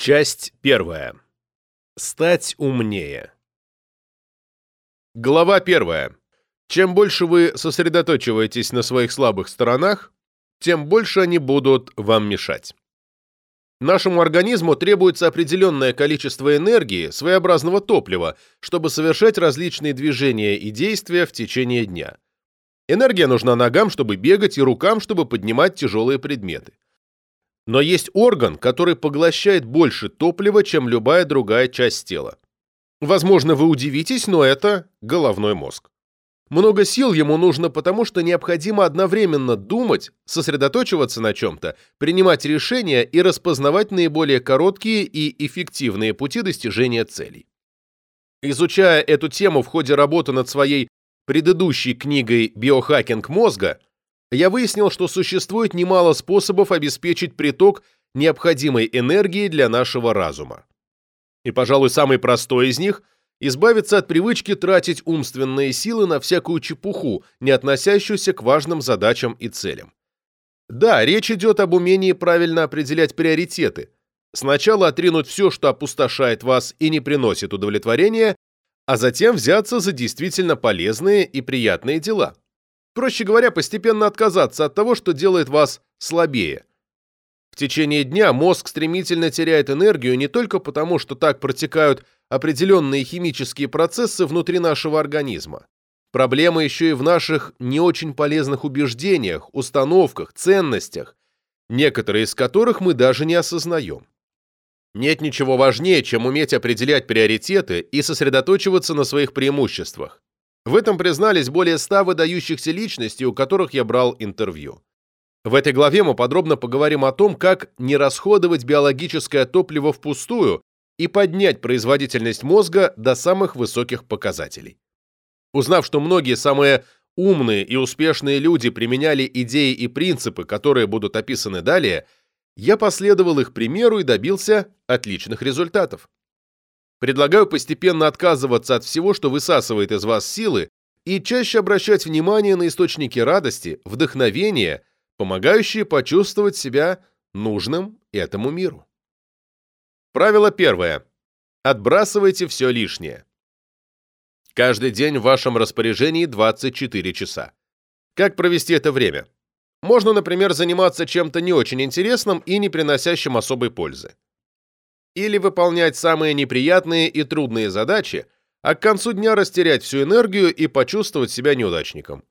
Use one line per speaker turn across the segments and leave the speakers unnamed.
Часть первая. Стать умнее. Глава первая. Чем больше вы сосредоточиваетесь на своих слабых сторонах, тем больше они будут вам мешать. Нашему организму требуется определенное количество энергии, своеобразного топлива, чтобы совершать различные движения и действия в течение дня. Энергия нужна ногам, чтобы бегать, и рукам, чтобы поднимать тяжелые предметы. Но есть орган, который поглощает больше топлива, чем любая другая часть тела. Возможно, вы удивитесь, но это головной мозг. Много сил ему нужно, потому что необходимо одновременно думать, сосредоточиваться на чем-то, принимать решения и распознавать наиболее короткие и эффективные пути достижения целей. Изучая эту тему в ходе работы над своей предыдущей книгой «Биохакинг мозга», я выяснил, что существует немало способов обеспечить приток необходимой энергии для нашего разума. И, пожалуй, самый простой из них – избавиться от привычки тратить умственные силы на всякую чепуху, не относящуюся к важным задачам и целям. Да, речь идет об умении правильно определять приоритеты. Сначала отринуть все, что опустошает вас и не приносит удовлетворения, а затем взяться за действительно полезные и приятные дела. Проще говоря, постепенно отказаться от того, что делает вас слабее. В течение дня мозг стремительно теряет энергию не только потому, что так протекают определенные химические процессы внутри нашего организма. Проблема еще и в наших не очень полезных убеждениях, установках, ценностях, некоторые из которых мы даже не осознаем. Нет ничего важнее, чем уметь определять приоритеты и сосредоточиваться на своих преимуществах. В этом признались более ста выдающихся личностей, у которых я брал интервью. В этой главе мы подробно поговорим о том, как не расходовать биологическое топливо впустую и поднять производительность мозга до самых высоких показателей. Узнав, что многие самые умные и успешные люди применяли идеи и принципы, которые будут описаны далее, я последовал их примеру и добился отличных результатов. Предлагаю постепенно отказываться от всего, что высасывает из вас силы, и чаще обращать внимание на источники радости, вдохновения, помогающие почувствовать себя нужным этому миру. Правило первое. Отбрасывайте все лишнее. Каждый день в вашем распоряжении 24 часа. Как провести это время? Можно, например, заниматься чем-то не очень интересным и не приносящим особой пользы или выполнять самые неприятные и трудные задачи, а к концу дня растерять всю энергию и почувствовать себя неудачником.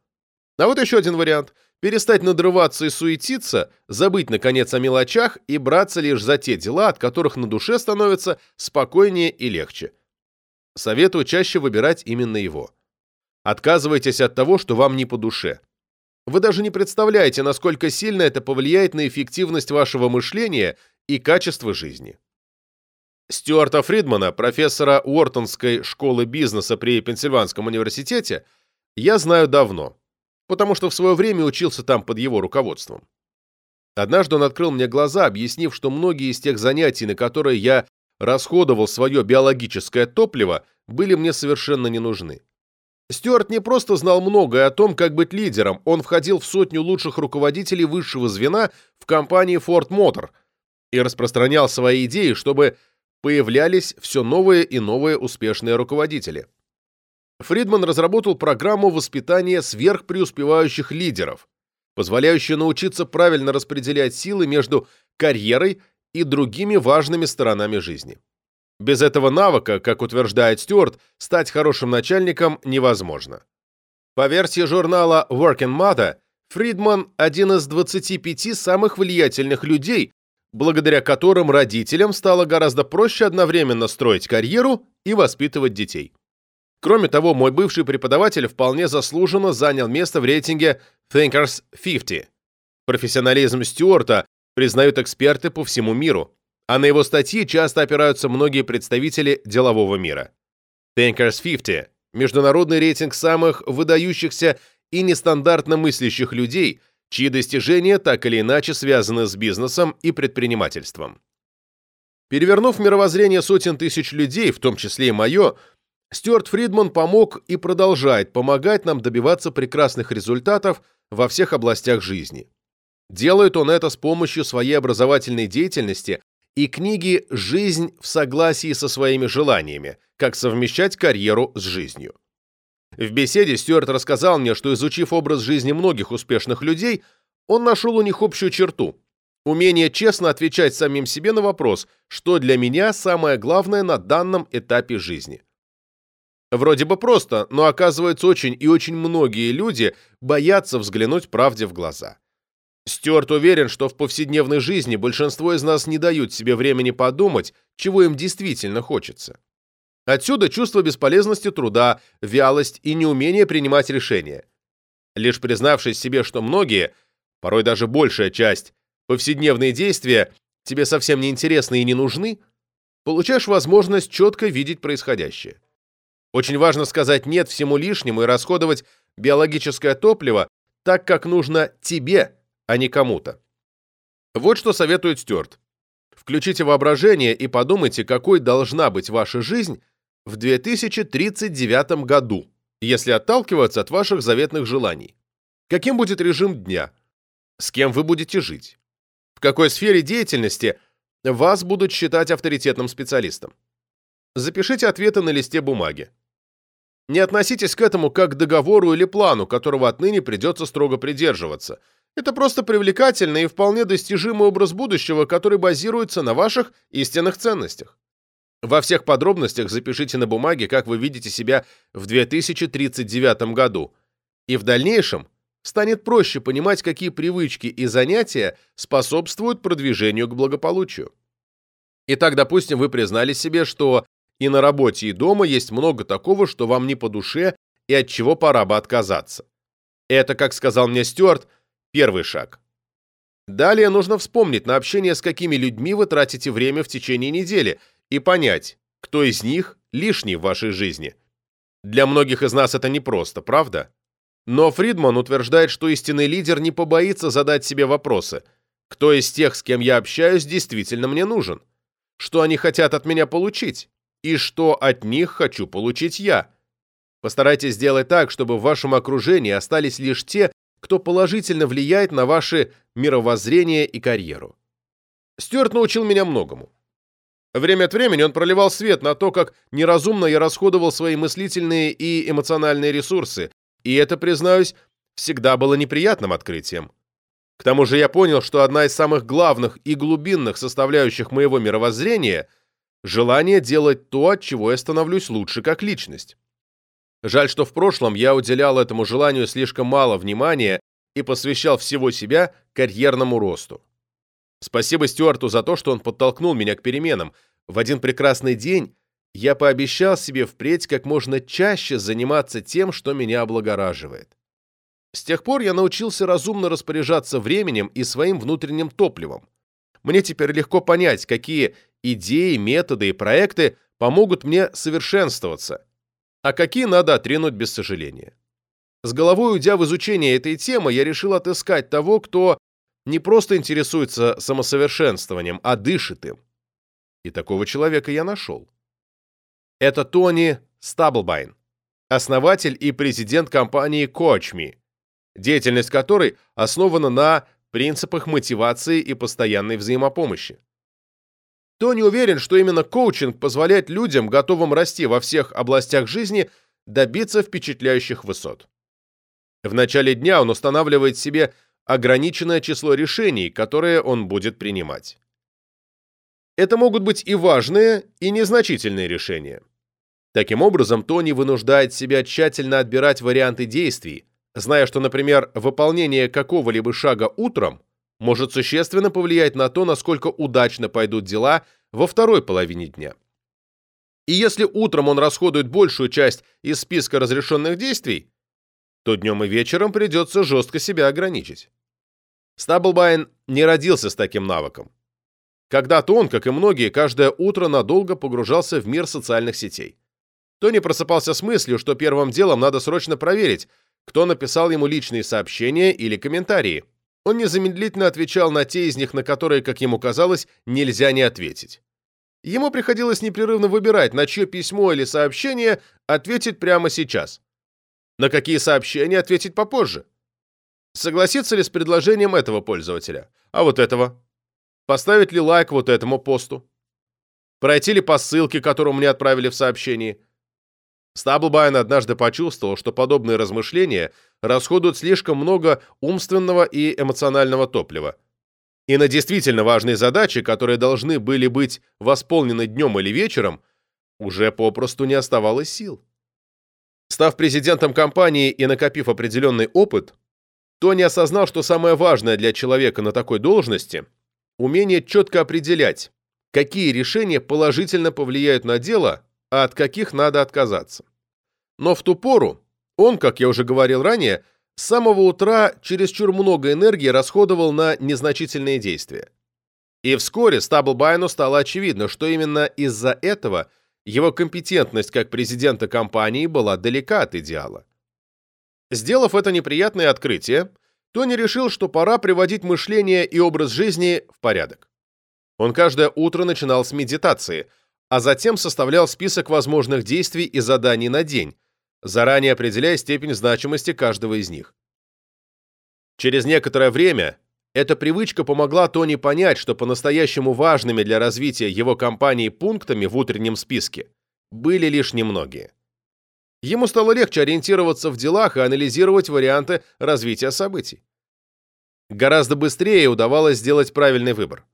А вот еще один вариант – перестать надрываться и суетиться, забыть, наконец, о мелочах и браться лишь за те дела, от которых на душе становится спокойнее и легче. Советую чаще выбирать именно его. Отказывайтесь от того, что вам не по душе. Вы даже не представляете, насколько сильно это повлияет на эффективность вашего мышления и качество жизни. Стюарта Фридмана, профессора Уортонской школы бизнеса при Пенсильванском университете, я знаю давно, потому что в свое время учился там под его руководством. Однажды он открыл мне глаза, объяснив, что многие из тех занятий, на которые я расходовал свое биологическое топливо, были мне совершенно не нужны. Стюарт не просто знал многое о том, как быть лидером, он входил в сотню лучших руководителей высшего звена в компании Ford Motor и распространял свои идеи, чтобы появлялись все новые и новые успешные руководители. Фридман разработал программу воспитания сверхпреуспевающих лидеров, позволяющую научиться правильно распределять силы между карьерой и другими важными сторонами жизни. Без этого навыка, как утверждает Стюарт, стать хорошим начальником невозможно. По версии журнала Working Mother, Фридман – один из 25 самых влиятельных людей, благодаря которым родителям стало гораздо проще одновременно строить карьеру и воспитывать детей. Кроме того, мой бывший преподаватель вполне заслуженно занял место в рейтинге Thinkers 50. Профессионализм Стюарта признают эксперты по всему миру, а на его статьи часто опираются многие представители делового мира. Thinkers 50 – международный рейтинг самых выдающихся и нестандартно мыслящих людей – чьи достижения так или иначе связаны с бизнесом и предпринимательством. Перевернув мировоззрение сотен тысяч людей, в том числе и мое, Стюарт Фридман помог и продолжает помогать нам добиваться прекрасных результатов во всех областях жизни. Делает он это с помощью своей образовательной деятельности и книги «Жизнь в согласии со своими желаниями. Как совмещать карьеру с жизнью». В беседе Стюарт рассказал мне, что изучив образ жизни многих успешных людей, он нашел у них общую черту – умение честно отвечать самим себе на вопрос, что для меня самое главное на данном этапе жизни. Вроде бы просто, но оказывается очень и очень многие люди боятся взглянуть правде в глаза. Стюарт уверен, что в повседневной жизни большинство из нас не дают себе времени подумать, чего им действительно хочется. Отсюда чувство бесполезности труда, вялость и неумение принимать решения. Лишь признавшись себе, что многие, порой даже большая часть, повседневные действия тебе совсем не интересны и не нужны, получаешь возможность четко видеть происходящее. Очень важно сказать «нет» всему лишнему и расходовать биологическое топливо так, как нужно тебе, а не кому-то. Вот что советует Стюарт. Включите воображение и подумайте, какой должна быть ваша жизнь в 2039 году, если отталкиваться от ваших заветных желаний. Каким будет режим дня? С кем вы будете жить? В какой сфере деятельности вас будут считать авторитетным специалистом? Запишите ответы на листе бумаги. Не относитесь к этому как к договору или плану, которого отныне придется строго придерживаться. Это просто привлекательный и вполне достижимый образ будущего, который базируется на ваших истинных ценностях. Во всех подробностях запишите на бумаге, как вы видите себя в 2039 году. И в дальнейшем станет проще понимать, какие привычки и занятия способствуют продвижению к благополучию. Итак, допустим, вы признали себе, что и на работе, и дома есть много такого, что вам не по душе и от чего пора бы отказаться. Это, как сказал мне Стюарт, первый шаг. Далее нужно вспомнить, на общение с какими людьми вы тратите время в течение недели – и понять, кто из них лишний в вашей жизни. Для многих из нас это непросто, правда? Но Фридман утверждает, что истинный лидер не побоится задать себе вопросы. Кто из тех, с кем я общаюсь, действительно мне нужен? Что они хотят от меня получить? И что от них хочу получить я? Постарайтесь сделать так, чтобы в вашем окружении остались лишь те, кто положительно влияет на ваше мировоззрение и карьеру. Стюарт научил меня многому. Время от времени он проливал свет на то, как неразумно я расходовал свои мыслительные и эмоциональные ресурсы, и это, признаюсь, всегда было неприятным открытием. К тому же я понял, что одна из самых главных и глубинных составляющих моего мировоззрения – желание делать то, от чего я становлюсь лучше как личность. Жаль, что в прошлом я уделял этому желанию слишком мало внимания и посвящал всего себя карьерному росту. Спасибо Стюарту за то, что он подтолкнул меня к переменам. В один прекрасный день я пообещал себе впредь как можно чаще заниматься тем, что меня облагораживает. С тех пор я научился разумно распоряжаться временем и своим внутренним топливом. Мне теперь легко понять, какие идеи, методы и проекты помогут мне совершенствоваться, а какие надо отринуть без сожаления. С головой уйдя в изучение этой темы, я решил отыскать того, кто не просто интересуется самосовершенствованием, а дышит им. И такого человека я нашел. Это Тони Стаблбайн, основатель и президент компании CoachMe, деятельность которой основана на принципах мотивации и постоянной взаимопомощи. Тони уверен, что именно коучинг позволяет людям, готовым расти во всех областях жизни, добиться впечатляющих высот. В начале дня он устанавливает себе ограниченное число решений, которые он будет принимать. Это могут быть и важные, и незначительные решения. Таким образом, Тони вынуждает себя тщательно отбирать варианты действий, зная, что, например, выполнение какого-либо шага утром может существенно повлиять на то, насколько удачно пойдут дела во второй половине дня. И если утром он расходует большую часть из списка разрешенных действий, то днем и вечером придется жестко себя ограничить. Стаблбайн не родился с таким навыком. Когда-то он, как и многие, каждое утро надолго погружался в мир социальных сетей. Тони просыпался с мыслью, что первым делом надо срочно проверить, кто написал ему личные сообщения или комментарии. Он незамедлительно отвечал на те из них, на которые, как ему казалось, нельзя не ответить. Ему приходилось непрерывно выбирать, на чье письмо или сообщение ответить прямо сейчас. На какие сообщения ответить попозже. Согласиться ли с предложением этого пользователя? А вот этого? Поставить ли лайк вот этому посту? Пройти ли по ссылке, которую мне отправили в сообщении? Стаблбайн однажды почувствовал, что подобные размышления расходуют слишком много умственного и эмоционального топлива. И на действительно важные задачи, которые должны были быть восполнены днем или вечером, уже попросту не оставалось сил. Став президентом компании и накопив определенный опыт, Тони осознал, что самое важное для человека на такой должности – умение четко определять, какие решения положительно повлияют на дело, а от каких надо отказаться. Но в ту пору он, как я уже говорил ранее, с самого утра чересчур много энергии расходовал на незначительные действия. И вскоре Стаблбайну стало очевидно, что именно из-за этого его компетентность как президента компании была далека от идеала. Сделав это неприятное открытие, Тони решил, что пора приводить мышление и образ жизни в порядок. Он каждое утро начинал с медитации, а затем составлял список возможных действий и заданий на день, заранее определяя степень значимости каждого из них. Через некоторое время эта привычка помогла Тони понять, что по-настоящему важными для развития его компании пунктами в утреннем списке были лишь немногие. Ему стало легче ориентироваться в делах и анализировать варианты развития событий. Гораздо быстрее удавалось сделать правильный выбор.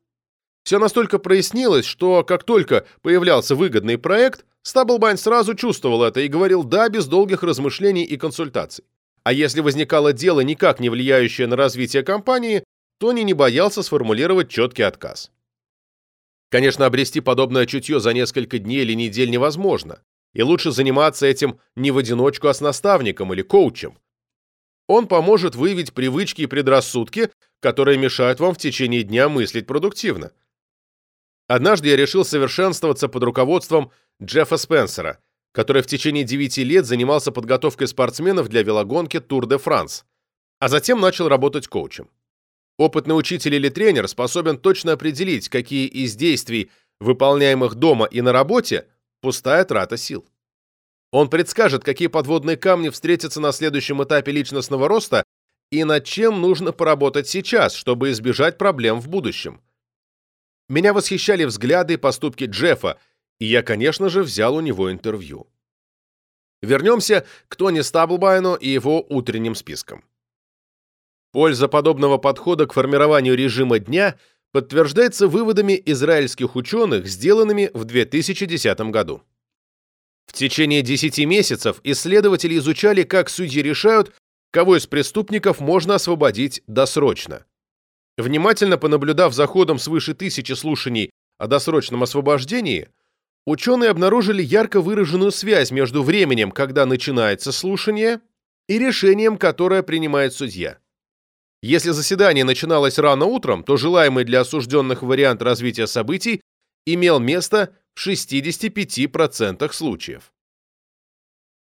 Все настолько прояснилось, что как только появлялся выгодный проект, Стаблбайн сразу чувствовал это и говорил «да» без долгих размышлений и консультаций. А если возникало дело, никак не влияющее на развитие компании, Тони не боялся сформулировать четкий отказ. Конечно, обрести подобное чутье за несколько дней или недель невозможно, и лучше заниматься этим не в одиночку, а с наставником или коучем. Он поможет выявить привычки и предрассудки, которые мешают вам в течение дня мыслить продуктивно. Однажды я решил совершенствоваться под руководством Джеффа Спенсера, который в течение 9 лет занимался подготовкой спортсменов для велогонки Тур де Франс, а затем начал работать коучем. Опытный учитель или тренер способен точно определить, какие из действий, выполняемых дома и на работе, пустая трата сил. Он предскажет, какие подводные камни встретятся на следующем этапе личностного роста и над чем нужно поработать сейчас, чтобы избежать проблем в будущем. Меня восхищали взгляды и поступки Джеффа, и я, конечно же, взял у него интервью. Вернемся к Тони Стаблбайну и его утренним спискам. Польза подобного подхода к формированию режима дня подтверждается выводами израильских ученых, сделанными в 2010 году. В течение 10 месяцев исследователи изучали, как судьи решают, кого из преступников можно освободить досрочно. Внимательно понаблюдав за ходом свыше тысячи слушаний о досрочном освобождении, ученые обнаружили ярко выраженную связь между временем, когда начинается слушание, и решением, которое принимает судья. Если заседание начиналось рано утром, то желаемый для осужденных вариант развития событий имел место в 65% случаев.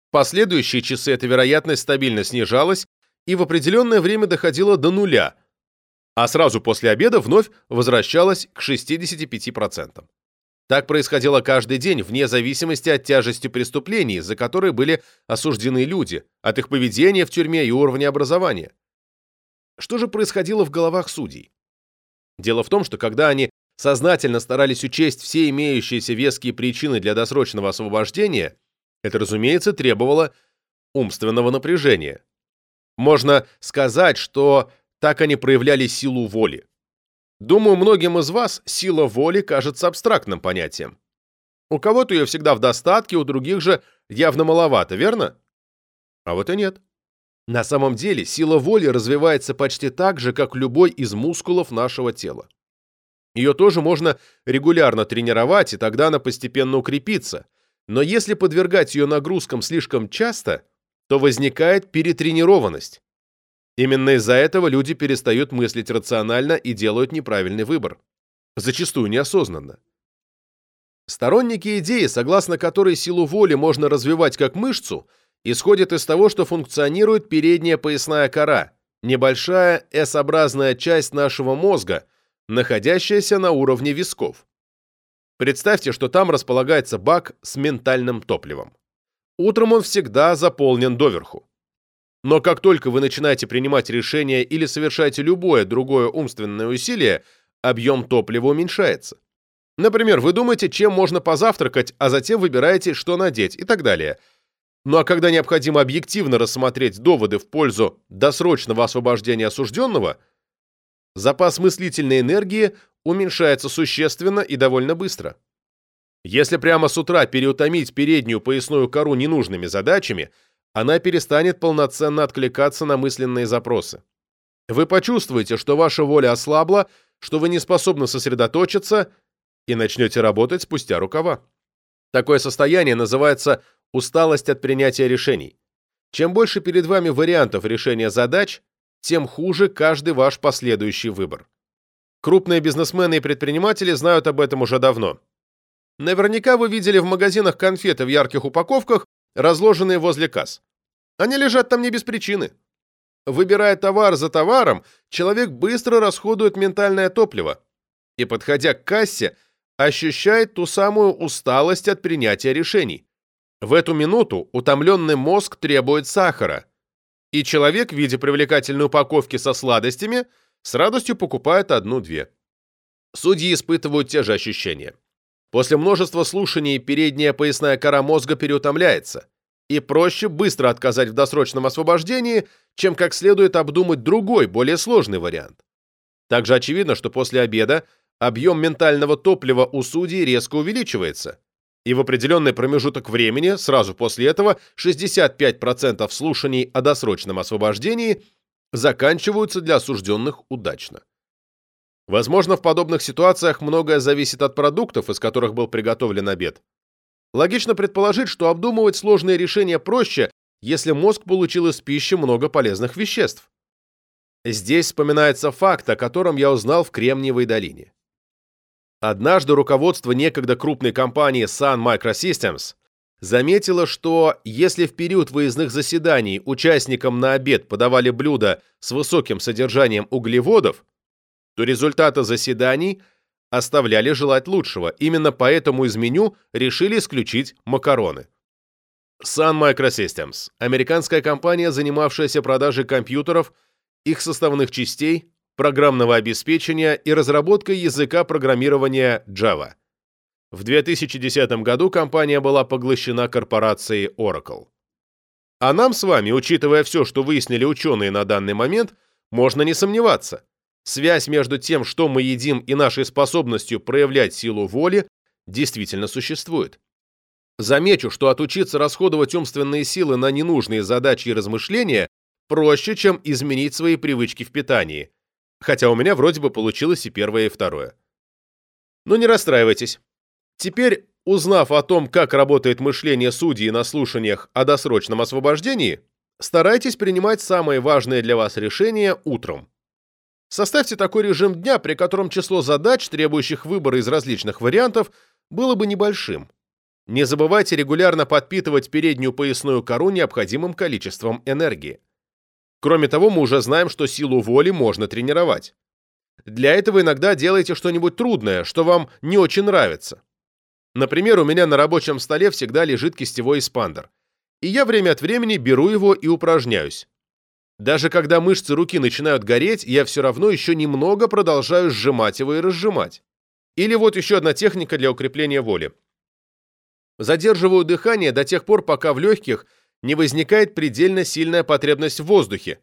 В последующие часы эта вероятность стабильно снижалась и в определенное время доходила до нуля, а сразу после обеда вновь возвращалась к 65%. Так происходило каждый день, вне зависимости от тяжести преступлений, за которые были осуждены люди, от их поведения в тюрьме и уровня образования. Что же происходило в головах судей? Дело в том, что когда они сознательно старались учесть все имеющиеся веские причины для досрочного освобождения, это, разумеется, требовало умственного напряжения. Можно сказать, что так они проявляли силу воли. Думаю, многим из вас сила воли кажется абстрактным понятием. У кого-то ее всегда в достатке, у других же явно маловато, верно? А вот и нет. На самом деле сила воли развивается почти так же, как любой из мускулов нашего тела. Ее тоже можно регулярно тренировать, и тогда она постепенно укрепится. Но если подвергать ее нагрузкам слишком часто, то возникает перетренированность. Именно из-за этого люди перестают мыслить рационально и делают неправильный выбор. Зачастую неосознанно. Сторонники идеи, согласно которой силу воли можно развивать как мышцу, исходят из того, что функционирует передняя поясная кора, небольшая S-образная часть нашего мозга, находящаяся на уровне висков. Представьте, что там располагается бак с ментальным топливом. Утром он всегда заполнен доверху. Но как только вы начинаете принимать решения или совершаете любое другое умственное усилие, объем топлива уменьшается. Например, вы думаете, чем можно позавтракать, а затем выбираете, что надеть и так далее. Ну а когда необходимо объективно рассмотреть доводы в пользу досрочного освобождения осужденного, запас мыслительной энергии уменьшается существенно и довольно быстро. Если прямо с утра переутомить переднюю поясную кору ненужными задачами, она перестанет полноценно откликаться на мысленные запросы. Вы почувствуете, что ваша воля ослабла, что вы не способны сосредоточиться и начнете работать спустя рукава. Такое состояние называется усталость от принятия решений. Чем больше перед вами вариантов решения задач, тем хуже каждый ваш последующий выбор. Крупные бизнесмены и предприниматели знают об этом уже давно. Наверняка вы видели в магазинах конфеты в ярких упаковках, разложенные возле касс. Они лежат там не без причины. Выбирая товар за товаром, человек быстро расходует ментальное топливо и, подходя к кассе, ощущает ту самую усталость от принятия решений. В эту минуту утомленный мозг требует сахара, и человек, видя привлекательную упаковки со сладостями, с радостью покупает одну-две. Судьи испытывают те же ощущения. После множества слушаний передняя поясная кора мозга переутомляется, и проще быстро отказать в досрочном освобождении, чем как следует обдумать другой, более сложный вариант. Также очевидно, что после обеда объем ментального топлива у судей резко увеличивается, и в определенный промежуток времени, сразу после этого, 65% слушаний о досрочном освобождении заканчиваются для осужденных удачно. Возможно, в подобных ситуациях многое зависит от продуктов, из которых был приготовлен обед. Логично предположить, что обдумывать сложные решения проще, если мозг получил из пищи много полезных веществ. Здесь вспоминается факт, о котором я узнал в Кремниевой долине. Однажды руководство некогда крупной компании Sun Microsystems заметило, что если в период выездных заседаний участникам на обед подавали блюда с высоким содержанием углеводов, то результаты заседаний оставляли желать лучшего. Именно поэтому из меню решили исключить макароны. Sun Microsystems – американская компания, занимавшаяся продажей компьютеров, их составных частей, программного обеспечения и разработкой языка программирования Java. В 2010 году компания была поглощена корпорацией Oracle. А нам с вами, учитывая все, что выяснили ученые на данный момент, можно не сомневаться. Связь между тем, что мы едим, и нашей способностью проявлять силу воли действительно существует. Замечу, что отучиться расходовать умственные силы на ненужные задачи и размышления проще, чем изменить свои привычки в питании – хотя у меня вроде бы получилось и первое, и второе. Но не расстраивайтесь. Теперь, узнав о том, как работает мышление судьи на слушаниях о досрочном освобождении, старайтесь принимать самые важные для вас решения утром. Составьте такой режим дня, при котором число задач, требующих выбора из различных вариантов, было бы небольшим. Не забывайте регулярно подпитывать переднюю поясную кору необходимым количеством энергии. Кроме того, мы уже знаем, что силу воли можно тренировать. Для этого иногда делайте что-нибудь трудное, что вам не очень нравится. Например, у меня на рабочем столе всегда лежит кистевой эспандер. И я время от времени беру его и упражняюсь. Даже когда мышцы руки начинают гореть, я все равно еще немного продолжаю сжимать его и разжимать. Или вот еще одна техника для укрепления воли. Задерживаю дыхание до тех пор, пока в легких – не возникает предельно сильная потребность в воздухе,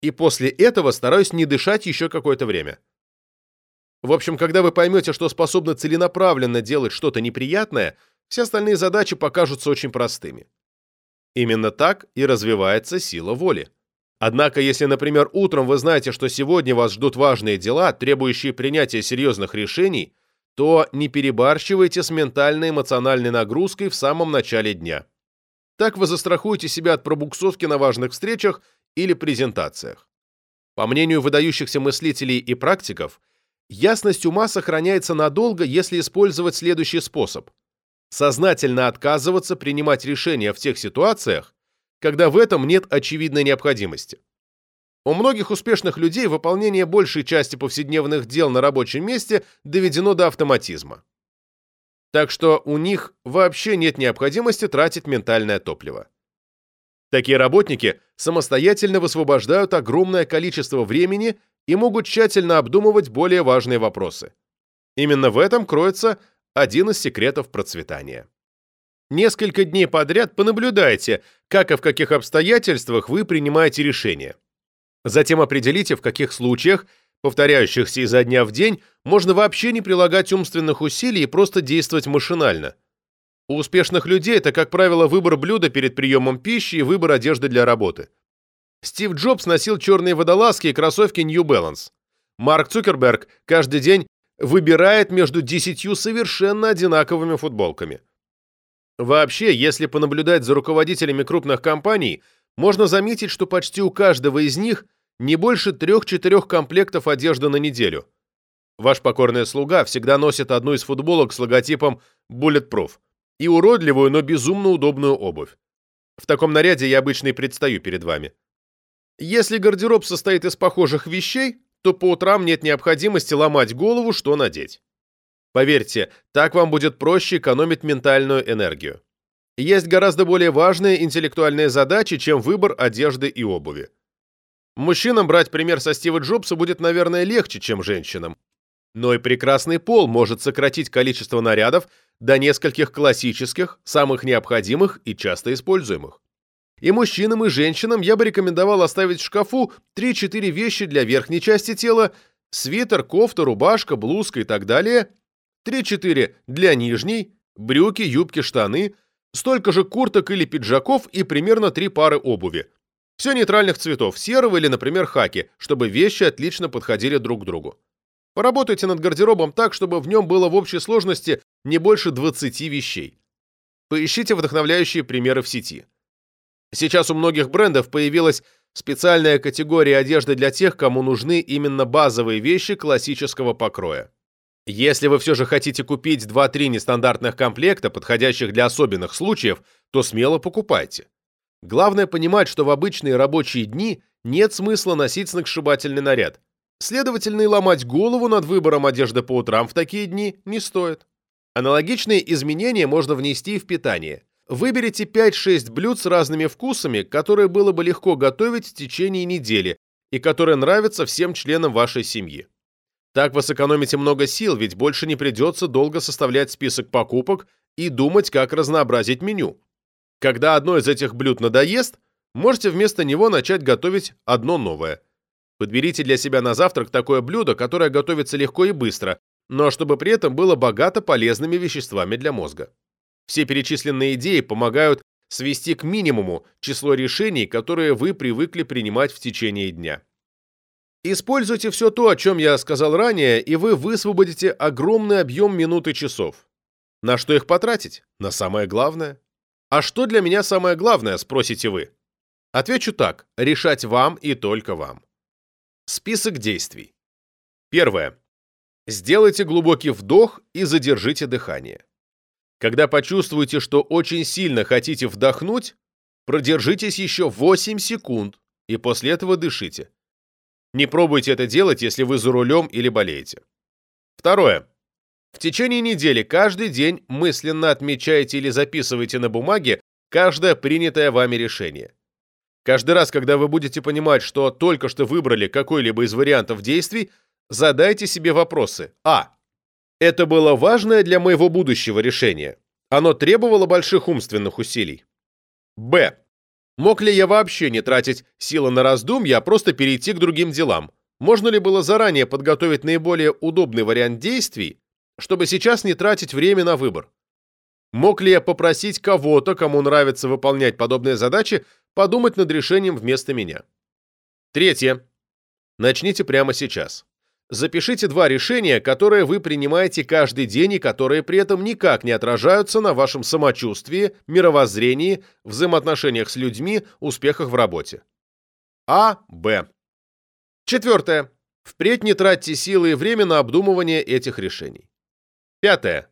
и после этого стараюсь не дышать еще какое-то время. В общем, когда вы поймете, что способны целенаправленно делать что-то неприятное, все остальные задачи покажутся очень простыми. Именно так и развивается сила воли. Однако, если, например, утром вы знаете, что сегодня вас ждут важные дела, требующие принятия серьезных решений, то не перебарщивайте с ментально-эмоциональной нагрузкой в самом начале дня. Так вы застрахуете себя от пробуксовки на важных встречах или презентациях. По мнению выдающихся мыслителей и практиков, ясность ума сохраняется надолго, если использовать следующий способ. Сознательно отказываться принимать решения в тех ситуациях, когда в этом нет очевидной необходимости. У многих успешных людей выполнение большей части повседневных дел на рабочем месте доведено до автоматизма так что у них вообще нет необходимости тратить ментальное топливо. Такие работники самостоятельно высвобождают огромное количество времени и могут тщательно обдумывать более важные вопросы. Именно в этом кроется один из секретов процветания. Несколько дней подряд понаблюдайте, как и в каких обстоятельствах вы принимаете решения. Затем определите, в каких случаях, повторяющихся изо дня в день, можно вообще не прилагать умственных усилий и просто действовать машинально. У успешных людей это, как правило, выбор блюда перед приемом пищи и выбор одежды для работы. Стив Джобс носил черные водолазки и кроссовки New Balance. Марк Цукерберг каждый день выбирает между десятью совершенно одинаковыми футболками. Вообще, если понаблюдать за руководителями крупных компаний, можно заметить, что почти у каждого из них не больше трех-четырех комплектов одежды на неделю. Ваш покорный слуга всегда носит одну из футболок с логотипом Bulletproof и уродливую, но безумно удобную обувь. В таком наряде я обычно и предстаю перед вами. Если гардероб состоит из похожих вещей, то по утрам нет необходимости ломать голову, что надеть. Поверьте, так вам будет проще экономить ментальную энергию. Есть гораздо более важные интеллектуальные задачи, чем выбор одежды и обуви. Мужчинам брать пример со Стива Джобса будет, наверное, легче, чем женщинам. Но и прекрасный пол может сократить количество нарядов до нескольких классических, самых необходимых и часто используемых. И мужчинам, и женщинам я бы рекомендовал оставить в шкафу 3-4 вещи для верхней части тела, свитер, кофта, рубашка, блузка и так далее, 3-4 для нижней, брюки, юбки, штаны, столько же курток или пиджаков и примерно 3 пары обуви. Все нейтральных цветов, серого или, например, хаки, чтобы вещи отлично подходили друг к другу. Поработайте над гардеробом так, чтобы в нем было в общей сложности не больше 20 вещей. Поищите вдохновляющие примеры в сети. Сейчас у многих брендов появилась специальная категория одежды для тех, кому нужны именно базовые вещи классического покроя. Если вы все же хотите купить 2-3 нестандартных комплекта, подходящих для особенных случаев, то смело покупайте. Главное понимать, что в обычные рабочие дни нет смысла носить сногсшибательный наряд. Следовательно, и ломать голову над выбором одежды по утрам в такие дни не стоит. Аналогичные изменения можно внести и в питание. Выберите 5-6 блюд с разными вкусами, которые было бы легко готовить в течение недели и которые нравятся всем членам вашей семьи. Так вы сэкономите много сил, ведь больше не придется долго составлять список покупок и думать, как разнообразить меню. Когда одно из этих блюд надоест, можете вместо него начать готовить одно новое. Подберите для себя на завтрак такое блюдо, которое готовится легко и быстро, но чтобы при этом было богато полезными веществами для мозга. Все перечисленные идеи помогают свести к минимуму число решений, которые вы привыкли принимать в течение дня. Используйте все то, о чем я сказал ранее, и вы высвободите огромный объем минут и часов. На что их потратить? На самое главное. А что для меня самое главное, спросите вы? Отвечу так, решать вам и только вам. Список действий. Первое. Сделайте глубокий вдох и задержите дыхание. Когда почувствуете, что очень сильно хотите вдохнуть, продержитесь еще 8 секунд и после этого дышите. Не пробуйте это делать, если вы за рулем или болеете. Второе. В течение недели каждый день мысленно отмечайте или записывайте на бумаге каждое принятое вами решение. Каждый раз, когда вы будете понимать, что только что выбрали какой-либо из вариантов действий, задайте себе вопросы. А. Это было важное для моего будущего решение. Оно требовало больших умственных усилий. Б. Мог ли я вообще не тратить силы на раздумья, а просто перейти к другим делам? Можно ли было заранее подготовить наиболее удобный вариант действий, чтобы сейчас не тратить время на выбор? Мог ли я попросить кого-то, кому нравится выполнять подобные задачи, подумать над решением вместо меня? Третье. Начните прямо сейчас. Запишите два решения, которые вы принимаете каждый день и которые при этом никак не отражаются на вашем самочувствии, мировоззрении, взаимоотношениях с людьми, успехах в работе. А. Б. Четвертое. Впредь не тратьте силы и время на обдумывание этих решений. Пятое.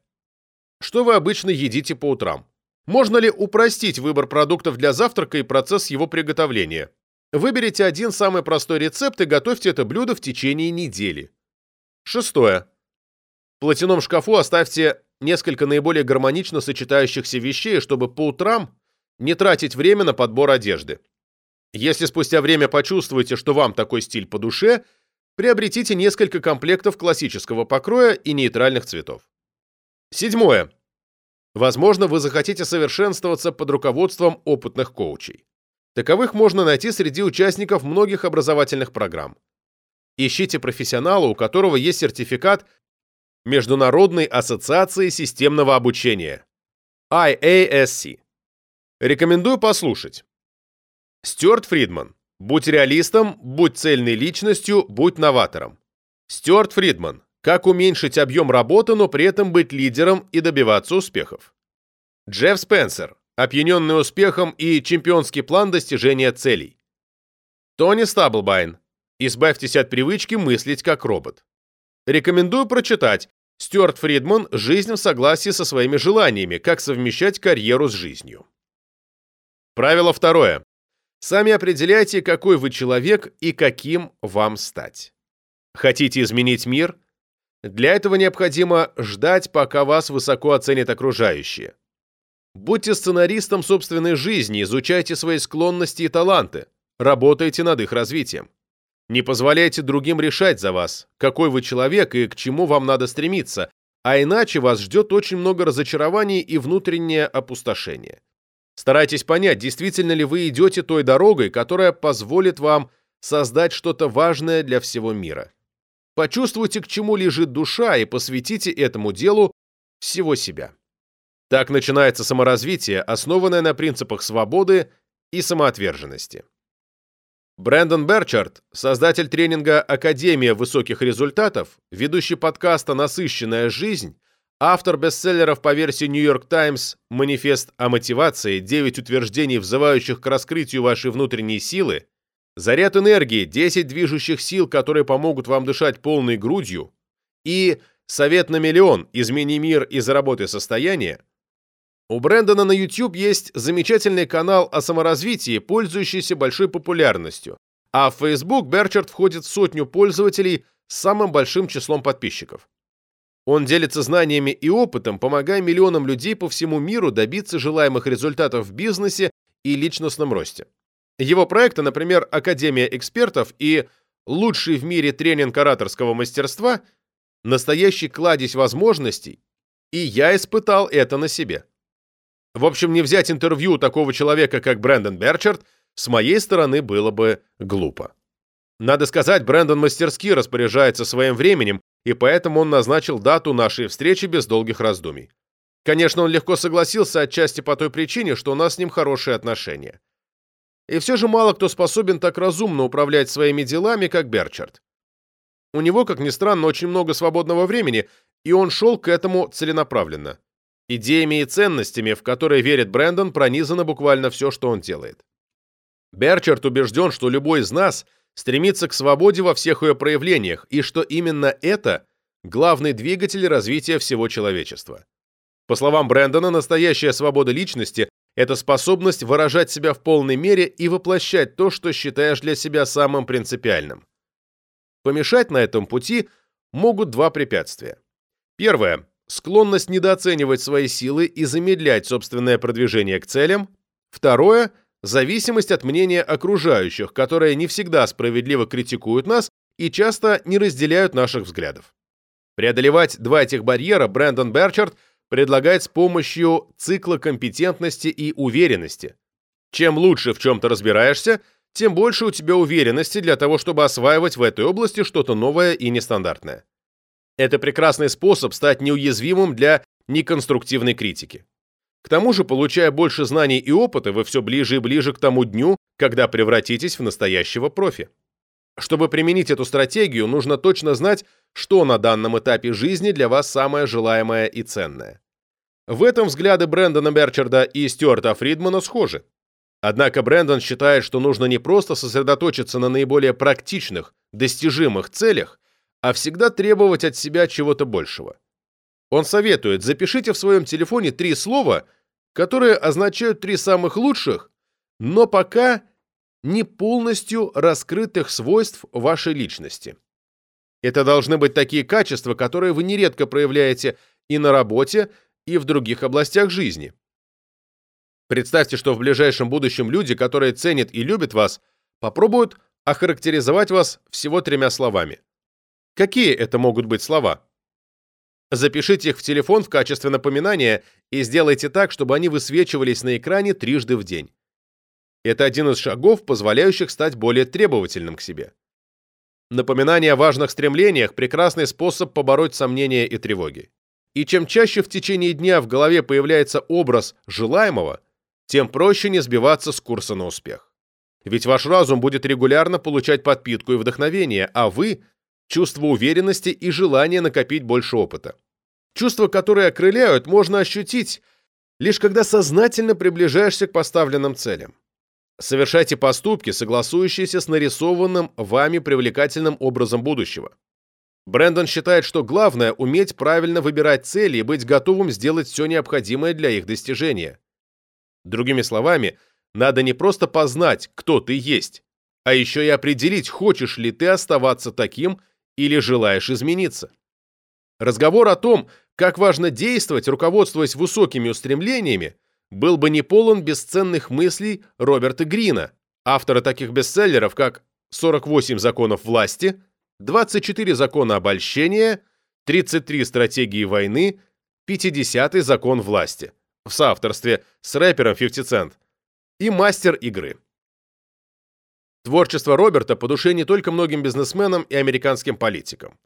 Что вы обычно едите по утрам? Можно ли упростить выбор продуктов для завтрака и процесс его приготовления? Выберите один самый простой рецепт и готовьте это блюдо в течение недели. Шестое. В платяном шкафу оставьте несколько наиболее гармонично сочетающихся вещей, чтобы по утрам не тратить время на подбор одежды. Если спустя время почувствуете, что вам такой стиль по душе, приобретите несколько комплектов классического покроя и нейтральных цветов. Седьмое. Возможно, вы захотите совершенствоваться под руководством опытных коучей. Таковых можно найти среди участников многих образовательных программ. Ищите профессионала, у которого есть сертификат Международной ассоциации системного обучения IASC. Рекомендую послушать. Стюарт Фридман. Будь реалистом, будь цельной личностью, будь новатором. Стюарт Фридман. Как уменьшить объем работы, но при этом быть лидером и добиваться успехов. Джефф Спенсер. Опьяненный успехом и чемпионский план достижения целей. Тони Стаблбайн. Избавьтесь от привычки мыслить как робот. Рекомендую прочитать Стюарт Фридман «Жизнь в согласии со своими желаниями. Как совмещать карьеру с жизнью». Правило второе. Сами определяйте, какой вы человек и каким вам стать. Хотите изменить мир? Для этого необходимо ждать, пока вас высоко оценят окружающие. Будьте сценаристом собственной жизни, изучайте свои склонности и таланты, работайте над их развитием. Не позволяйте другим решать за вас, какой вы человек и к чему вам надо стремиться, а иначе вас ждет очень много разочарований и внутреннее опустошение. Старайтесь понять, действительно ли вы идете той дорогой, которая позволит вам создать что-то важное для всего мира. Почувствуйте, к чему лежит душа, и посвятите этому делу всего себя. Так начинается саморазвитие, основанное на принципах свободы и самоотверженности. Брэндон Берчард, создатель тренинга «Академия высоких результатов», ведущий подкаста «Насыщенная жизнь», автор бестселлеров по версии New York Times «Манифест о мотивации. 9 утверждений, взывающих к раскрытию вашей внутренней силы», «Заряд энергии. 10 движущих сил, которые помогут вам дышать полной грудью» и «Совет на миллион. Измени мир и заработай состояние» У Брэндона на YouTube есть замечательный канал о саморазвитии, пользующийся большой популярностью, а в Facebook Берчард входит в сотню пользователей с самым большим числом подписчиков. Он делится знаниями и опытом, помогая миллионам людей по всему миру добиться желаемых результатов в бизнесе и личностном росте. Его проекты, например, Академия экспертов и лучший в мире тренинг ораторского мастерства, настоящий кладезь возможностей, и я испытал это на себе. В общем, не взять интервью такого человека, как Брэндон Берчард, с моей стороны было бы глупо. Надо сказать, Брэндон мастерски распоряжается своим временем, и поэтому он назначил дату нашей встречи без долгих раздумий. Конечно, он легко согласился отчасти по той причине, что у нас с ним хорошие отношения. И все же мало кто способен так разумно управлять своими делами, как Берчард. У него, как ни странно, очень много свободного времени, и он шел к этому целенаправленно. Идеями и ценностями, в которые верит Брэндон, пронизано буквально все, что он делает. Берчард убежден, что любой из нас стремится к свободе во всех ее проявлениях, и что именно это главный двигатель развития всего человечества. По словам Брэндона, настоящая свобода личности – это способность выражать себя в полной мере и воплощать то, что считаешь для себя самым принципиальным. Помешать на этом пути могут два препятствия. Первое склонность недооценивать свои силы и замедлять собственное продвижение к целям. Второе – зависимость от мнения окружающих, которые не всегда справедливо критикуют нас и часто не разделяют наших взглядов. Преодолевать два этих барьера Брэндон Берчард предлагает с помощью цикла компетентности и уверенности. Чем лучше в чем-то разбираешься, тем больше у тебя уверенности для того, чтобы осваивать в этой области что-то новое и нестандартное. Это прекрасный способ стать неуязвимым для неконструктивной критики. К тому же, получая больше знаний и опыта, вы все ближе и ближе к тому дню, когда превратитесь в настоящего профи. Чтобы применить эту стратегию, нужно точно знать, что на данном этапе жизни для вас самое желаемое и ценное. В этом взгляды Брэндона Берчарда и Стюарта Фридмана схожи. Однако Брэндон считает, что нужно не просто сосредоточиться на наиболее практичных, достижимых целях, а всегда требовать от себя чего-то большего. Он советует, запишите в своем телефоне три слова, которые означают три самых лучших, но пока не полностью раскрытых свойств вашей личности. Это должны быть такие качества, которые вы нередко проявляете и на работе, и в других областях жизни. Представьте, что в ближайшем будущем люди, которые ценят и любят вас, попробуют охарактеризовать вас всего тремя словами – Какие это могут быть слова? Запишите их в телефон в качестве напоминания и сделайте так, чтобы они высвечивались на экране трижды в день. Это один из шагов, позволяющих стать более требовательным к себе. Напоминание о важных стремлениях – прекрасный способ побороть сомнения и тревоги. И чем чаще в течение дня в голове появляется образ желаемого, тем проще не сбиваться с курса на успех. Ведь ваш разум будет регулярно получать подпитку и вдохновение, а вы – чувство уверенности и желание накопить больше опыта. Чувства, которые окрыляют, можно ощутить, лишь когда сознательно приближаешься к поставленным целям. Совершайте поступки, согласующиеся с нарисованным вами привлекательным образом будущего. Брэндон считает, что главное – уметь правильно выбирать цели и быть готовым сделать все необходимое для их достижения. Другими словами, надо не просто познать, кто ты есть, а еще и определить, хочешь ли ты оставаться таким или желаешь измениться. Разговор о том, как важно действовать, руководствуясь высокими устремлениями, был бы не полон бесценных мыслей Роберта Грина, автора таких бестселлеров, как «48 законов власти», «24 закона обольщения», «33 стратегии войны», «50 закон власти» в соавторстве с рэпером 50 Cent и «Мастер игры». Творчество Роберта по душе не только многим бизнесменам и американским политикам.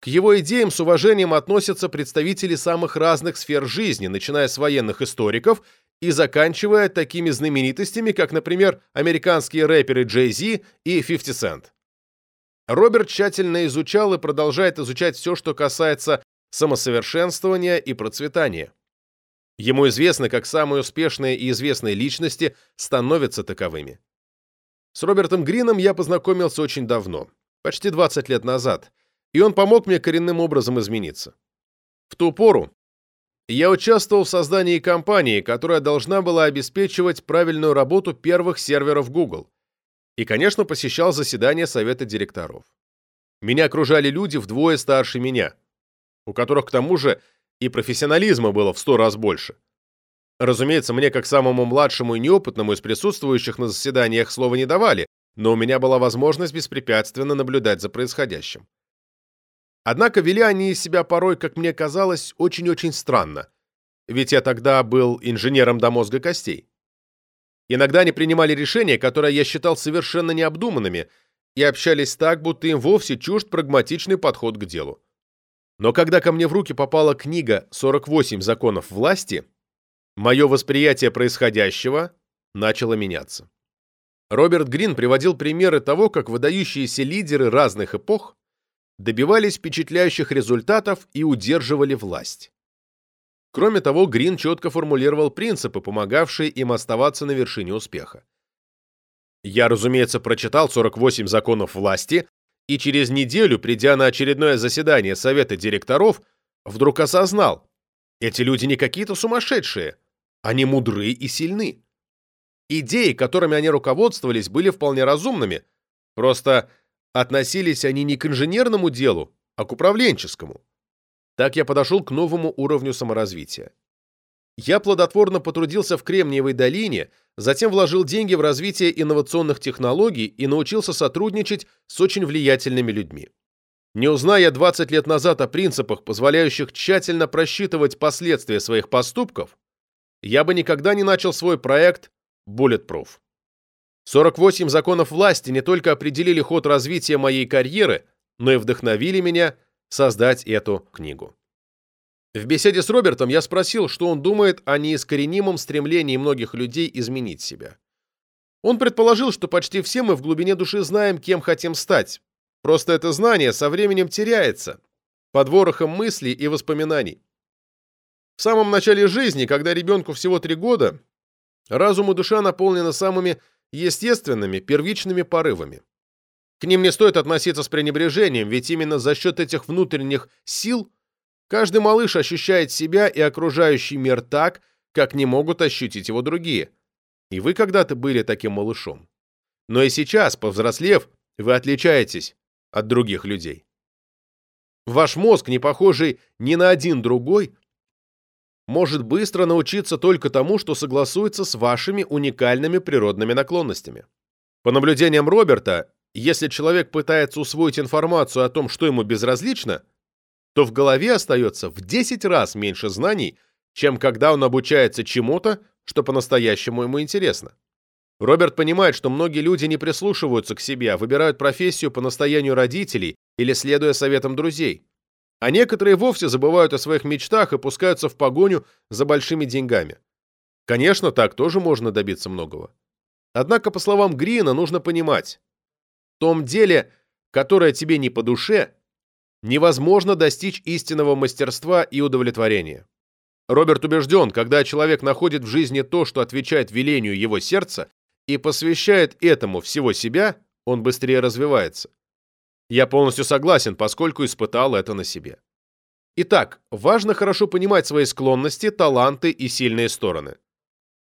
К его идеям с уважением относятся представители самых разных сфер жизни, начиная с военных историков и заканчивая такими знаменитостями, как, например, американские рэперы Джей Зи и 50 Cent. Роберт тщательно изучал и продолжает изучать все, что касается самосовершенствования и процветания. Ему известно, как самые успешные и известные личности становятся таковыми. С Робертом Грином я познакомился очень давно, почти 20 лет назад, и он помог мне коренным образом измениться. В ту пору я участвовал в создании компании, которая должна была обеспечивать правильную работу первых серверов Google. И, конечно, посещал заседания совета директоров. Меня окружали люди вдвое старше меня, у которых, к тому же, и профессионализма было в сто раз больше. Разумеется, мне, как самому младшему и неопытному из присутствующих на заседаниях, слова не давали, но у меня была возможность беспрепятственно наблюдать за происходящим. Однако вели они себя порой, как мне казалось, очень-очень странно. Ведь я тогда был инженером до мозга костей. Иногда они принимали решения, которые я считал совершенно необдуманными, и общались так, будто им вовсе чужд прагматичный подход к делу. Но когда ко мне в руки попала книга «48 законов власти», мое восприятие происходящего начало меняться. Роберт Грин приводил примеры того, как выдающиеся лидеры разных эпох добивались впечатляющих результатов и удерживали власть. Кроме того, Грин четко формулировал принципы, помогавшие им оставаться на вершине успеха. Я, разумеется, прочитал 48 законов власти, и через неделю, придя на очередное заседание совета директоров, вдруг осознал, эти люди не какие-то сумасшедшие, они мудры и сильны. Идеи, которыми они руководствовались, были вполне разумными, просто Относились они не к инженерному делу, а к управленческому. Так я подошел к новому уровню саморазвития. Я плодотворно потрудился в Кремниевой долине, затем вложил деньги в развитие инновационных технологий и научился сотрудничать с очень влиятельными людьми. Не узная 20 лет назад о принципах, позволяющих тщательно просчитывать последствия своих поступков, я бы никогда не начал свой проект Bulletproof. 48 законов власти не только определили ход развития моей карьеры, но и вдохновили меня создать эту книгу. В беседе с Робертом я спросил, что он думает о неискоренимом стремлении многих людей изменить себя. Он предположил, что почти все мы в глубине души знаем, кем хотим стать. Просто это знание со временем теряется, под ворохом мыслей и воспоминаний. В самом начале жизни, когда ребенку всего три года, разум и душа наполнены самыми естественными, первичными порывами. К ним не стоит относиться с пренебрежением, ведь именно за счет этих внутренних сил каждый малыш ощущает себя и окружающий мир так, как не могут ощутить его другие. И вы когда-то были таким малышом. Но и сейчас, повзрослев, вы отличаетесь от других людей. Ваш мозг, не похожий ни на один другой, может быстро научиться только тому, что согласуется с вашими уникальными природными наклонностями. По наблюдениям Роберта, Если человек пытается усвоить информацию о том, что ему безразлично, то в голове остается в 10 раз меньше знаний, чем когда он обучается чему-то, что по-настоящему ему интересно. Роберт понимает, что многие люди не прислушиваются к себе, а выбирают профессию по настоянию родителей или следуя советам друзей. А некоторые вовсе забывают о своих мечтах и пускаются в погоню за большими деньгами. Конечно, так тоже можно добиться многого. Однако, по словам Грина, нужно понимать, в том деле, которое тебе не по душе, невозможно достичь истинного мастерства и удовлетворения. Роберт убежден, когда человек находит в жизни то, что отвечает велению его сердца, и посвящает этому всего себя, он быстрее развивается. Я полностью согласен, поскольку испытал это на себе. Итак, важно хорошо понимать свои склонности, таланты и сильные стороны.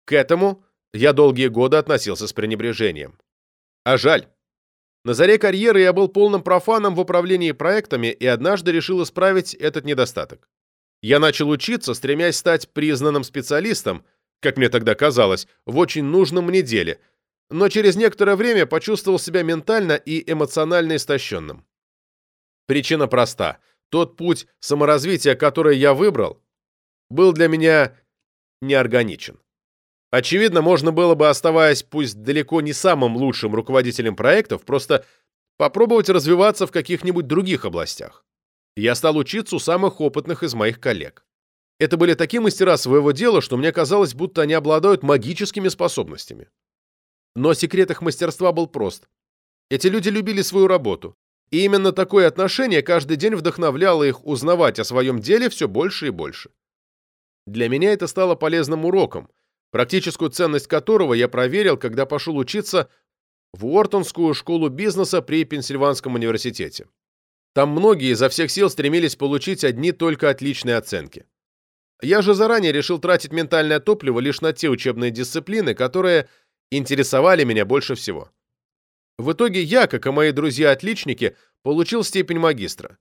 К этому я долгие годы относился с пренебрежением. А жаль. На заре карьеры я был полным профаном в управлении проектами и однажды решил исправить этот недостаток. Я начал учиться, стремясь стать признанным специалистом, как мне тогда казалось, в очень нужном мне деле, но через некоторое время почувствовал себя ментально и эмоционально истощенным. Причина проста. Тот путь саморазвития, который я выбрал, был для меня неорганичен. Очевидно, можно было бы, оставаясь пусть далеко не самым лучшим руководителем проектов, просто попробовать развиваться в каких-нибудь других областях. Я стал учиться у самых опытных из моих коллег. Это были такие мастера своего дела, что мне казалось, будто они обладают магическими способностями. Но секрет их мастерства был прост. Эти люди любили свою работу. И именно такое отношение каждый день вдохновляло их узнавать о своем деле все больше и больше. Для меня это стало полезным уроком, практическую ценность которого я проверил, когда пошел учиться в Уортонскую школу бизнеса при Пенсильванском университете. Там многие изо всех сил стремились получить одни только отличные оценки. Я же заранее решил тратить ментальное топливо лишь на те учебные дисциплины, которые интересовали меня больше всего. В итоге я, как и мои друзья-отличники, получил степень магистра.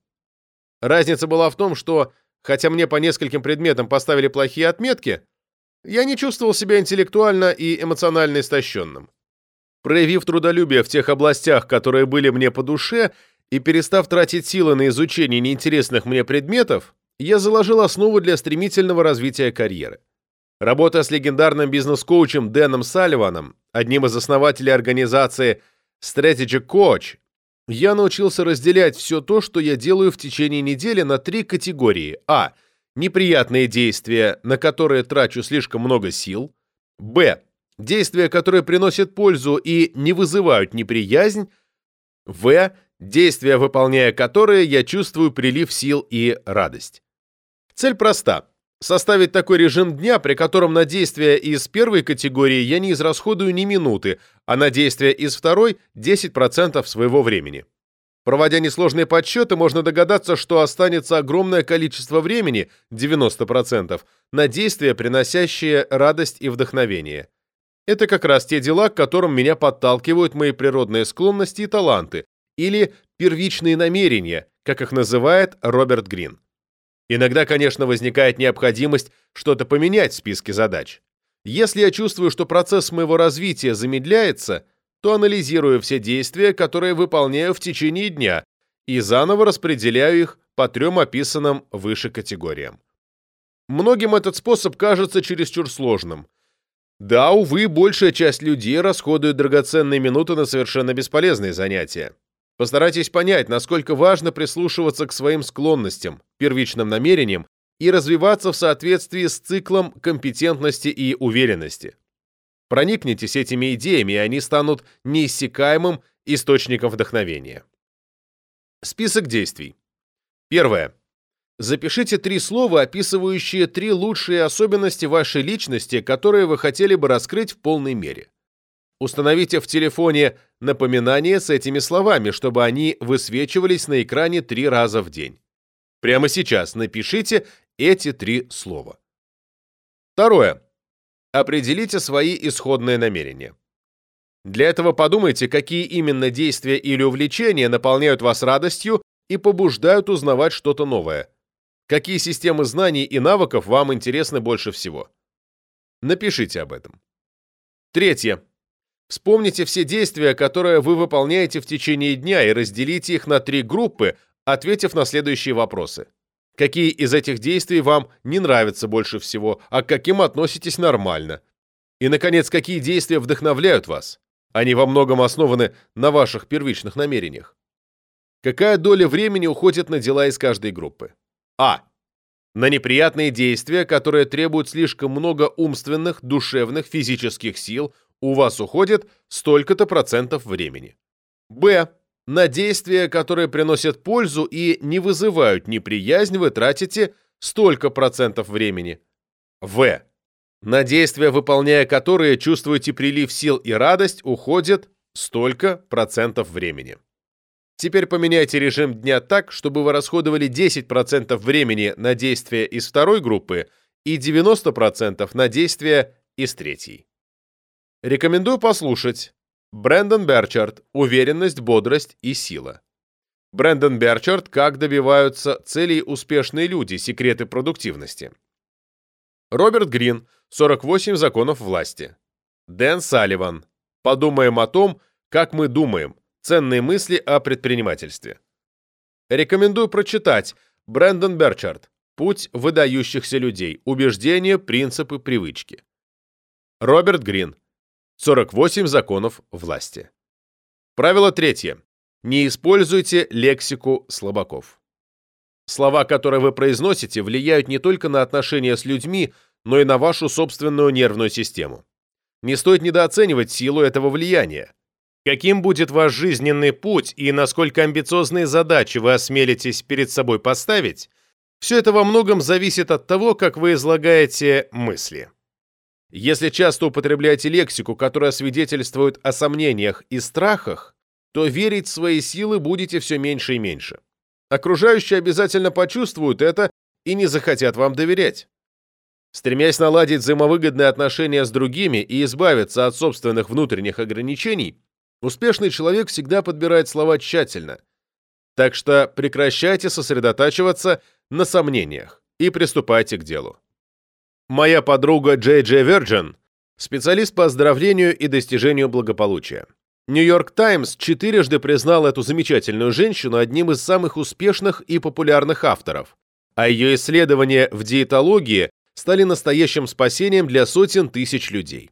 Разница была в том, что, хотя мне по нескольким предметам поставили плохие отметки, я не чувствовал себя интеллектуально и эмоционально истощенным. Проявив трудолюбие в тех областях, которые были мне по душе, и перестав тратить силы на изучение неинтересных мне предметов, я заложил основу для стремительного развития карьеры. Работая с легендарным бизнес-коучем Дэном Салливаном, одним из основателей организации Strategic Coach, я научился разделять все то, что я делаю в течение недели, на три категории. А. Неприятные действия, на которые трачу слишком много сил. Б. Действия, которые приносят пользу и не вызывают неприязнь. В. Действия, выполняя которые, я чувствую прилив сил и радость. Цель проста Составить такой режим дня, при котором на действия из первой категории я не израсходую ни минуты, а на действия из второй – 10% своего времени. Проводя несложные подсчеты, можно догадаться, что останется огромное количество времени, 90%, на действия, приносящие радость и вдохновение. Это как раз те дела, к которым меня подталкивают мои природные склонности и таланты, или первичные намерения, как их называет Роберт Грин. Иногда, конечно, возникает необходимость что-то поменять в списке задач. Если я чувствую, что процесс моего развития замедляется, то анализирую все действия, которые выполняю в течение дня, и заново распределяю их по трем описанным выше категориям. Многим этот способ кажется чересчур сложным. Да, увы, большая часть людей расходует драгоценные минуты на совершенно бесполезные занятия. Постарайтесь понять, насколько важно прислушиваться к своим склонностям, первичным намерениям и развиваться в соответствии с циклом компетентности и уверенности. Проникнитесь этими идеями, и они станут неиссякаемым источником вдохновения. Список действий. Первое. Запишите три слова, описывающие три лучшие особенности вашей личности, которые вы хотели бы раскрыть в полной мере. Установите в телефоне напоминание с этими словами, чтобы они высвечивались на экране три раза в день. Прямо сейчас напишите эти три слова. Второе. Определите свои исходные намерения. Для этого подумайте, какие именно действия или увлечения наполняют вас радостью и побуждают узнавать что-то новое. Какие системы знаний и навыков вам интересны больше всего. Напишите об этом. Третье. Вспомните все действия, которые вы выполняете в течение дня, и разделите их на три группы, ответив на следующие вопросы. Какие из этих действий вам не нравятся больше всего, а к каким относитесь нормально? И, наконец, какие действия вдохновляют вас? Они во многом основаны на ваших первичных намерениях. Какая доля времени уходит на дела из каждой группы? А. На неприятные действия, которые требуют слишком много умственных, душевных, физических сил, у вас уходит столько-то процентов времени. Б. На действия, которые приносят пользу и не вызывают неприязнь, вы тратите столько процентов времени. В. На действия, выполняя которые чувствуете прилив сил и радость, уходит столько процентов времени. Теперь поменяйте режим дня так, чтобы вы расходовали 10% времени на действия из второй группы и 90% на действия из третьей. Рекомендую послушать Брэндон Берчард «Уверенность, бодрость и сила». Брэндон Берчард «Как добиваются целей успешные люди. Секреты продуктивности». Роберт Грин «48 законов власти». Дэн Салливан «Подумаем о том, как мы думаем. Ценные мысли о предпринимательстве. Рекомендую прочитать Брэндон Берчард «Путь выдающихся людей. Убеждения, принципы, привычки». Роберт Грин 48 законов власти. Правило третье. Не используйте лексику слабаков. Слова, которые вы произносите, влияют не только на отношения с людьми, но и на вашу собственную нервную систему. Не стоит недооценивать силу этого влияния. Каким будет ваш жизненный путь и насколько амбициозные задачи вы осмелитесь перед собой поставить, все это во многом зависит от того, как вы излагаете мысли. Если часто употребляете лексику, которая свидетельствует о сомнениях и страхах, то верить в свои силы будете все меньше и меньше. Окружающие обязательно почувствуют это и не захотят вам доверять. Стремясь наладить взаимовыгодные отношения с другими и избавиться от собственных внутренних ограничений, Успешный человек всегда подбирает слова тщательно. Так что прекращайте сосредотачиваться на сомнениях и приступайте к делу. Моя подруга Джей Джей Верджин – специалист по оздоровлению и достижению благополучия. Нью-Йорк Таймс четырежды признал эту замечательную женщину одним из самых успешных и популярных авторов, а ее исследования в диетологии стали настоящим спасением для сотен тысяч людей.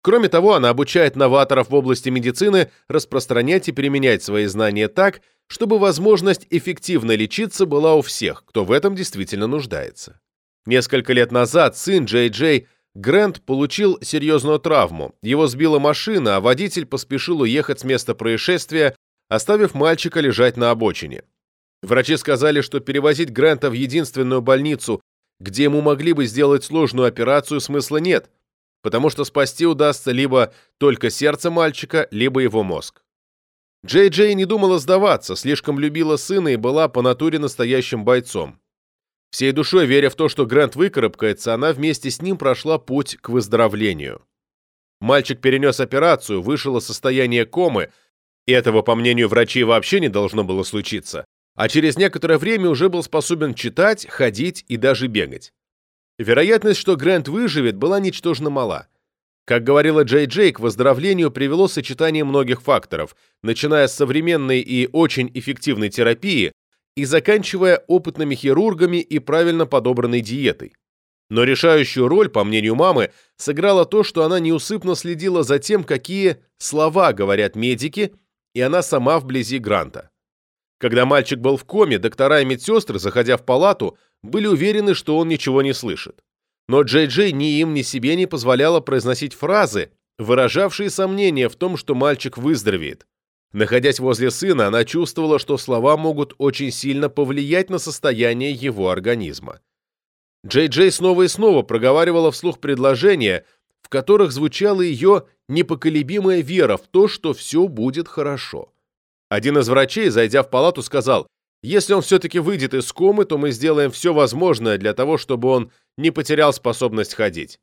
Кроме того, она обучает новаторов в области медицины распространять и применять свои знания так, чтобы возможность эффективно лечиться была у всех, кто в этом действительно нуждается. Несколько лет назад сын Джей Джей Грэнд получил серьезную травму. Его сбила машина, а водитель поспешил уехать с места происшествия, оставив мальчика лежать на обочине. Врачи сказали, что перевозить Грэнта в единственную больницу, где ему могли бы сделать сложную операцию, смысла нет – потому что спасти удастся либо только сердце мальчика, либо его мозг. Джей Джей не думала сдаваться, слишком любила сына и была по натуре настоящим бойцом. Всей душой веря в то, что Грант выкарабкается, она вместе с ним прошла путь к выздоровлению. Мальчик перенес операцию, вышел из состояния комы, и этого, по мнению врачей, вообще не должно было случиться, а через некоторое время уже был способен читать, ходить и даже бегать. Вероятность, что Грант выживет, была ничтожно мала. Как говорила Джей Джей, к выздоровлению привело сочетание многих факторов, начиная с современной и очень эффективной терапии и заканчивая опытными хирургами и правильно подобранной диетой. Но решающую роль, по мнению мамы, сыграло то, что она неусыпно следила за тем, какие слова говорят медики, и она сама вблизи Гранта. Когда мальчик был в коме, доктора и медсестры, заходя в палату, были уверены, что он ничего не слышит. Но Джей Джей ни им, ни себе не позволяла произносить фразы, выражавшие сомнения в том, что мальчик выздоровеет. Находясь возле сына, она чувствовала, что слова могут очень сильно повлиять на состояние его организма. Джей Джей снова и снова проговаривала вслух предложения, в которых звучала ее непоколебимая вера в то, что все будет хорошо. Один из врачей, зайдя в палату, сказал, «Если он все-таки выйдет из комы, то мы сделаем все возможное для того, чтобы он не потерял способность ходить».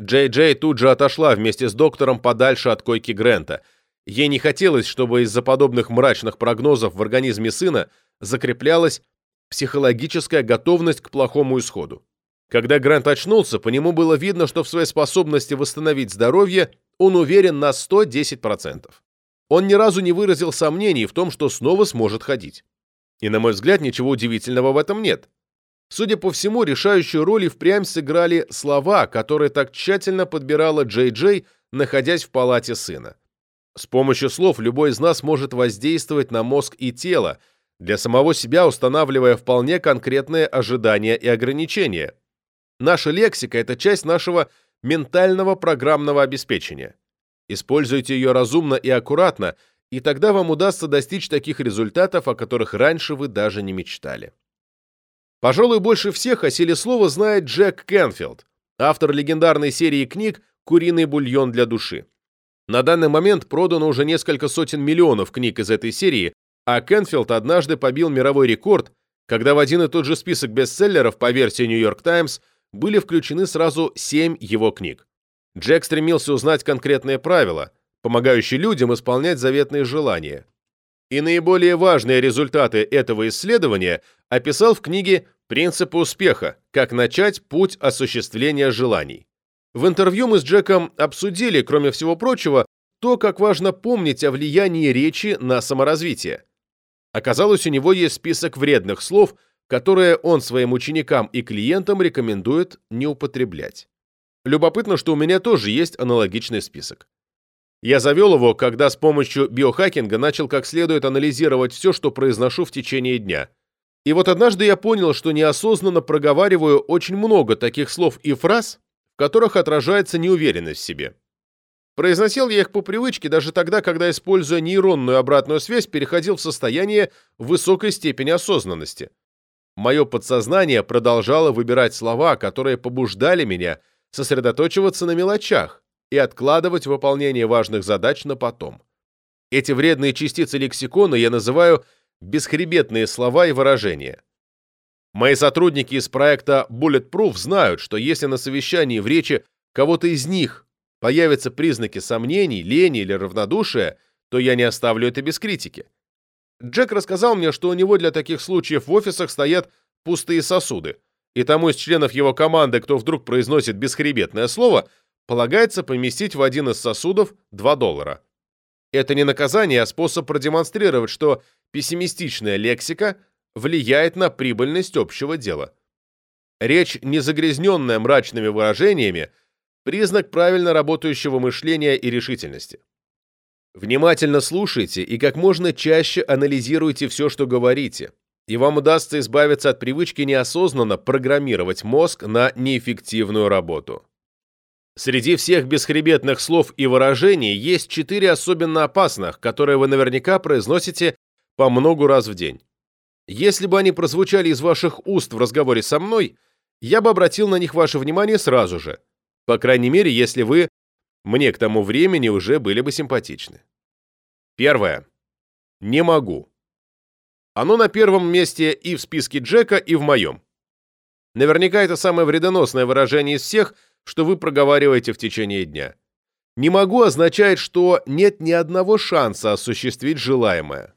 Джей Джей тут же отошла вместе с доктором подальше от койки Грента. Ей не хотелось, чтобы из-за подобных мрачных прогнозов в организме сына закреплялась психологическая готовность к плохому исходу. Когда Грант очнулся, по нему было видно, что в своей способности восстановить здоровье он уверен на 110%. Он ни разу не выразил сомнений в том, что снова сможет ходить. И, на мой взгляд, ничего удивительного в этом нет. Судя по всему, решающую роль и впрямь сыграли слова, которые так тщательно подбирала Джей Джей, находясь в палате сына. С помощью слов любой из нас может воздействовать на мозг и тело, для самого себя устанавливая вполне конкретные ожидания и ограничения. Наша лексика – это часть нашего ментального программного обеспечения. Используйте ее разумно и аккуратно, и тогда вам удастся достичь таких результатов, о которых раньше вы даже не мечтали. Пожалуй, больше всех о силе слова знает Джек Кенфилд, автор легендарной серии книг «Куриный бульон для души». На данный момент продано уже несколько сотен миллионов книг из этой серии, а Кенфилд однажды побил мировой рекорд, когда в один и тот же список бестселлеров по версии New York Times были включены сразу семь его книг. Джек стремился узнать конкретные правила, помогающие людям исполнять заветные желания. И наиболее важные результаты этого исследования описал в книге «Принципы успеха. Как начать путь осуществления желаний». В интервью мы с Джеком обсудили, кроме всего прочего, то, как важно помнить о влиянии речи на саморазвитие. Оказалось, у него есть список вредных слов, которые он своим ученикам и клиентам рекомендует не употреблять. Любопытно, что у меня тоже есть аналогичный список. Я завел его, когда с помощью биохакинга начал как следует анализировать все, что произношу в течение дня. И вот однажды я понял, что неосознанно проговариваю очень много таких слов и фраз, которых отражается неуверенность в себе. Произносил я их по привычке даже тогда, когда, используя нейронную обратную связь, переходил в состояние высокой степени осознанности. Мое подсознание продолжало выбирать слова, которые побуждали меня – сосредоточиваться на мелочах и откладывать выполнение важных задач на потом. Эти вредные частицы лексикона я называю бесхребетные слова и выражения. Мои сотрудники из проекта Bulletproof знают, что если на совещании в речи кого-то из них появятся признаки сомнений, лени или равнодушия, то я не оставлю это без критики. Джек рассказал мне, что у него для таких случаев в офисах стоят пустые сосуды, и тому из членов его команды, кто вдруг произносит бесхребетное слово, полагается поместить в один из сосудов 2 доллара. Это не наказание, а способ продемонстрировать, что пессимистичная лексика влияет на прибыльность общего дела. Речь, не загрязненная мрачными выражениями, признак правильно работающего мышления и решительности. Внимательно слушайте и как можно чаще анализируйте все, что говорите и вам удастся избавиться от привычки неосознанно программировать мозг на неэффективную работу. Среди всех бесхребетных слов и выражений есть четыре особенно опасных, которые вы наверняка произносите по много раз в день. Если бы они прозвучали из ваших уст в разговоре со мной, я бы обратил на них ваше внимание сразу же. По крайней мере, если вы мне к тому времени уже были бы симпатичны. Первое. Не могу. Оно на первом месте и в списке Джека, и в моем. Наверняка это самое вредоносное выражение из всех, что вы проговариваете в течение дня. «Не могу» означает, что нет ни одного шанса осуществить желаемое.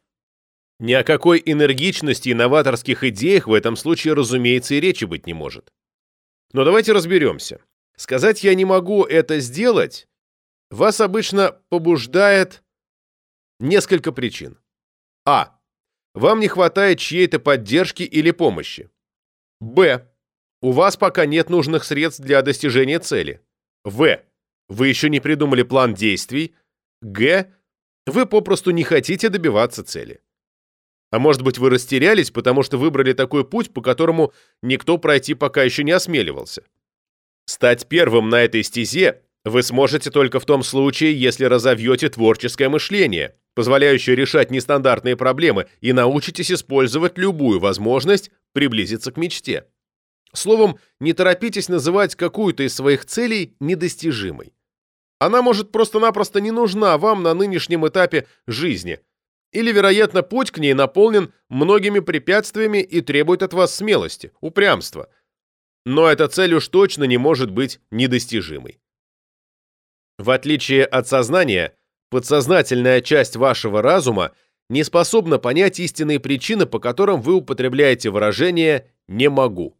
Ни о какой энергичности и новаторских идеях в этом случае, разумеется, и речи быть не может. Но давайте разберемся. Сказать «я не могу это сделать» вас обычно побуждает несколько причин. А. Вам не хватает чьей-то поддержки или помощи. Б. У вас пока нет нужных средств для достижения цели. В. Вы еще не придумали план действий. Г. Вы попросту не хотите добиваться цели. А может быть, вы растерялись, потому что выбрали такой путь, по которому никто пройти пока еще не осмеливался. Стать первым на этой стезе вы сможете только в том случае, если разовьете творческое мышление, позволяющее решать нестандартные проблемы, и научитесь использовать любую возможность приблизиться к мечте. Словом, не торопитесь называть какую-то из своих целей недостижимой. Она может просто-напросто не нужна вам на нынешнем этапе жизни, или, вероятно, путь к ней наполнен многими препятствиями и требует от вас смелости, упрямства. Но эта цель уж точно не может быть недостижимой. В отличие от сознания, подсознательная часть вашего разума не способна понять истинные причины, по которым вы употребляете выражение «не могу».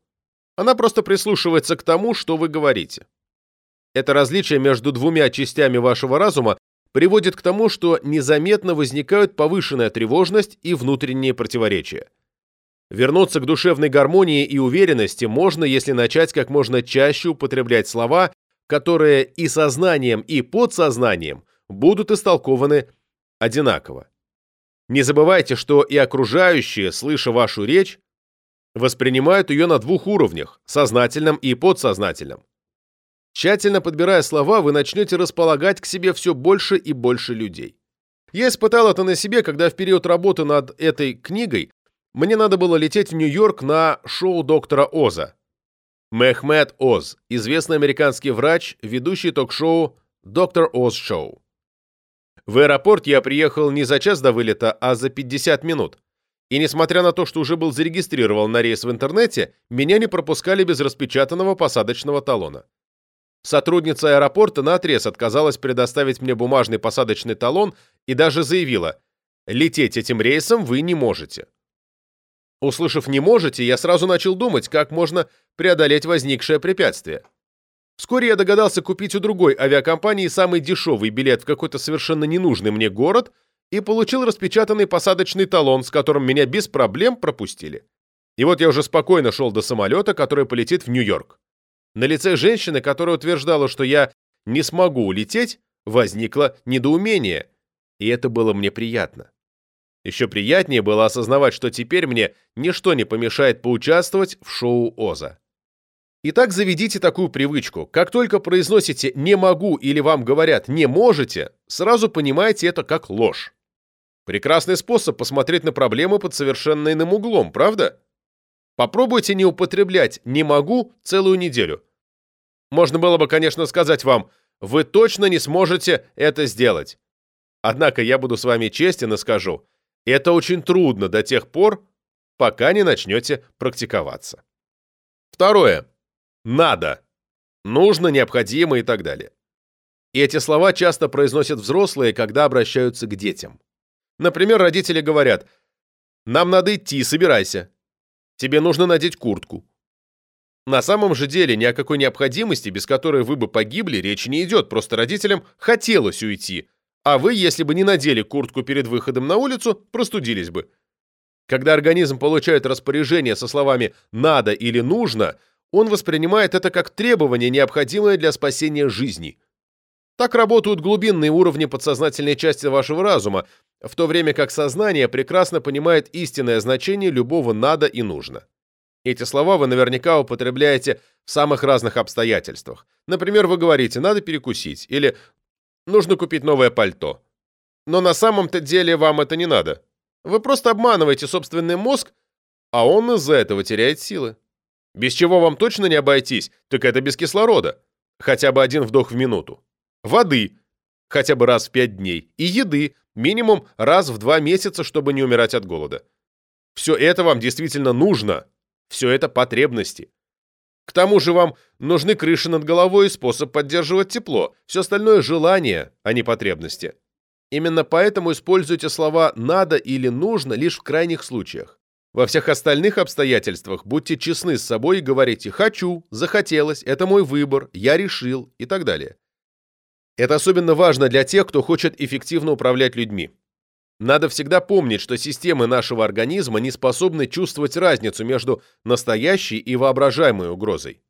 Она просто прислушивается к тому, что вы говорите. Это различие между двумя частями вашего разума приводит к тому, что незаметно возникают повышенная тревожность и внутренние противоречия. Вернуться к душевной гармонии и уверенности можно, если начать как можно чаще употреблять слова, которые и сознанием, и подсознанием будут истолкованы одинаково. Не забывайте, что и окружающие, слыша вашу речь, воспринимают ее на двух уровнях – сознательном и подсознательном. Тщательно подбирая слова, вы начнете располагать к себе все больше и больше людей. Я испытал это на себе, когда в период работы над этой книгой мне надо было лететь в Нью-Йорк на шоу доктора Оза. Мехмед Оз, известный американский врач, ведущий ток-шоу «Доктор Оз Шоу». В аэропорт я приехал не за час до вылета, а за 50 минут. И несмотря на то, что уже был зарегистрирован на рейс в интернете, меня не пропускали без распечатанного посадочного талона. Сотрудница аэропорта наотрез отказалась предоставить мне бумажный посадочный талон и даже заявила «Лететь этим рейсом вы не можете». Услышав «не можете», я сразу начал думать, как можно преодолеть возникшее препятствие. Вскоре я догадался купить у другой авиакомпании самый дешевый билет в какой-то совершенно ненужный мне город и получил распечатанный посадочный талон, с которым меня без проблем пропустили. И вот я уже спокойно шел до самолета, который полетит в Нью-Йорк. На лице женщины, которая утверждала, что я не смогу улететь, возникло недоумение, и это было мне приятно. Еще приятнее было осознавать, что теперь мне ничто не помешает поучаствовать в шоу Оза. Итак, заведите такую привычку. Как только произносите «не могу» или вам говорят «не можете», сразу понимайте это как ложь. Прекрасный способ посмотреть на проблему под совершенно иным углом, правда? Попробуйте не употреблять «не могу» целую неделю. Можно было бы, конечно, сказать вам «вы точно не сможете это сделать». Однако я буду с вами честен и скажу, это очень трудно до тех пор, пока не начнете практиковаться. Второе. Надо. Нужно, необходимо и так далее. И эти слова часто произносят взрослые, когда обращаются к детям. Например, родители говорят «Нам надо идти, собирайся». Тебе нужно надеть куртку. На самом же деле ни о какой необходимости, без которой вы бы погибли, речи не идет, просто родителям хотелось уйти, а вы, если бы не надели куртку перед выходом на улицу, простудились бы. Когда организм получает распоряжение со словами «надо» или «нужно», он воспринимает это как требование, необходимое для спасения жизни. Так работают глубинные уровни подсознательной части вашего разума, в то время как сознание прекрасно понимает истинное значение любого «надо» и «нужно». Эти слова вы наверняка употребляете в самых разных обстоятельствах. Например, вы говорите «надо перекусить» или «нужно купить новое пальто». Но на самом-то деле вам это не надо. Вы просто обманываете собственный мозг, а он из-за этого теряет силы. Без чего вам точно не обойтись, так это без кислорода. Хотя бы один вдох в минуту. Воды, хотя бы раз в пять дней. И еды, Минимум раз в два месяца, чтобы не умирать от голода. Все это вам действительно нужно. Все это потребности. К тому же вам нужны крыши над головой и способ поддерживать тепло. Все остальное – желание, а не потребности. Именно поэтому используйте слова «надо» или «нужно» лишь в крайних случаях. Во всех остальных обстоятельствах будьте честны с собой и говорите «хочу», «захотелось», «это мой выбор», «я решил» и так далее. Это особенно важно для тех, кто хочет эффективно управлять людьми. Надо всегда помнить, что системы нашего организма не способны чувствовать разницу между настоящей и воображаемой угрозой.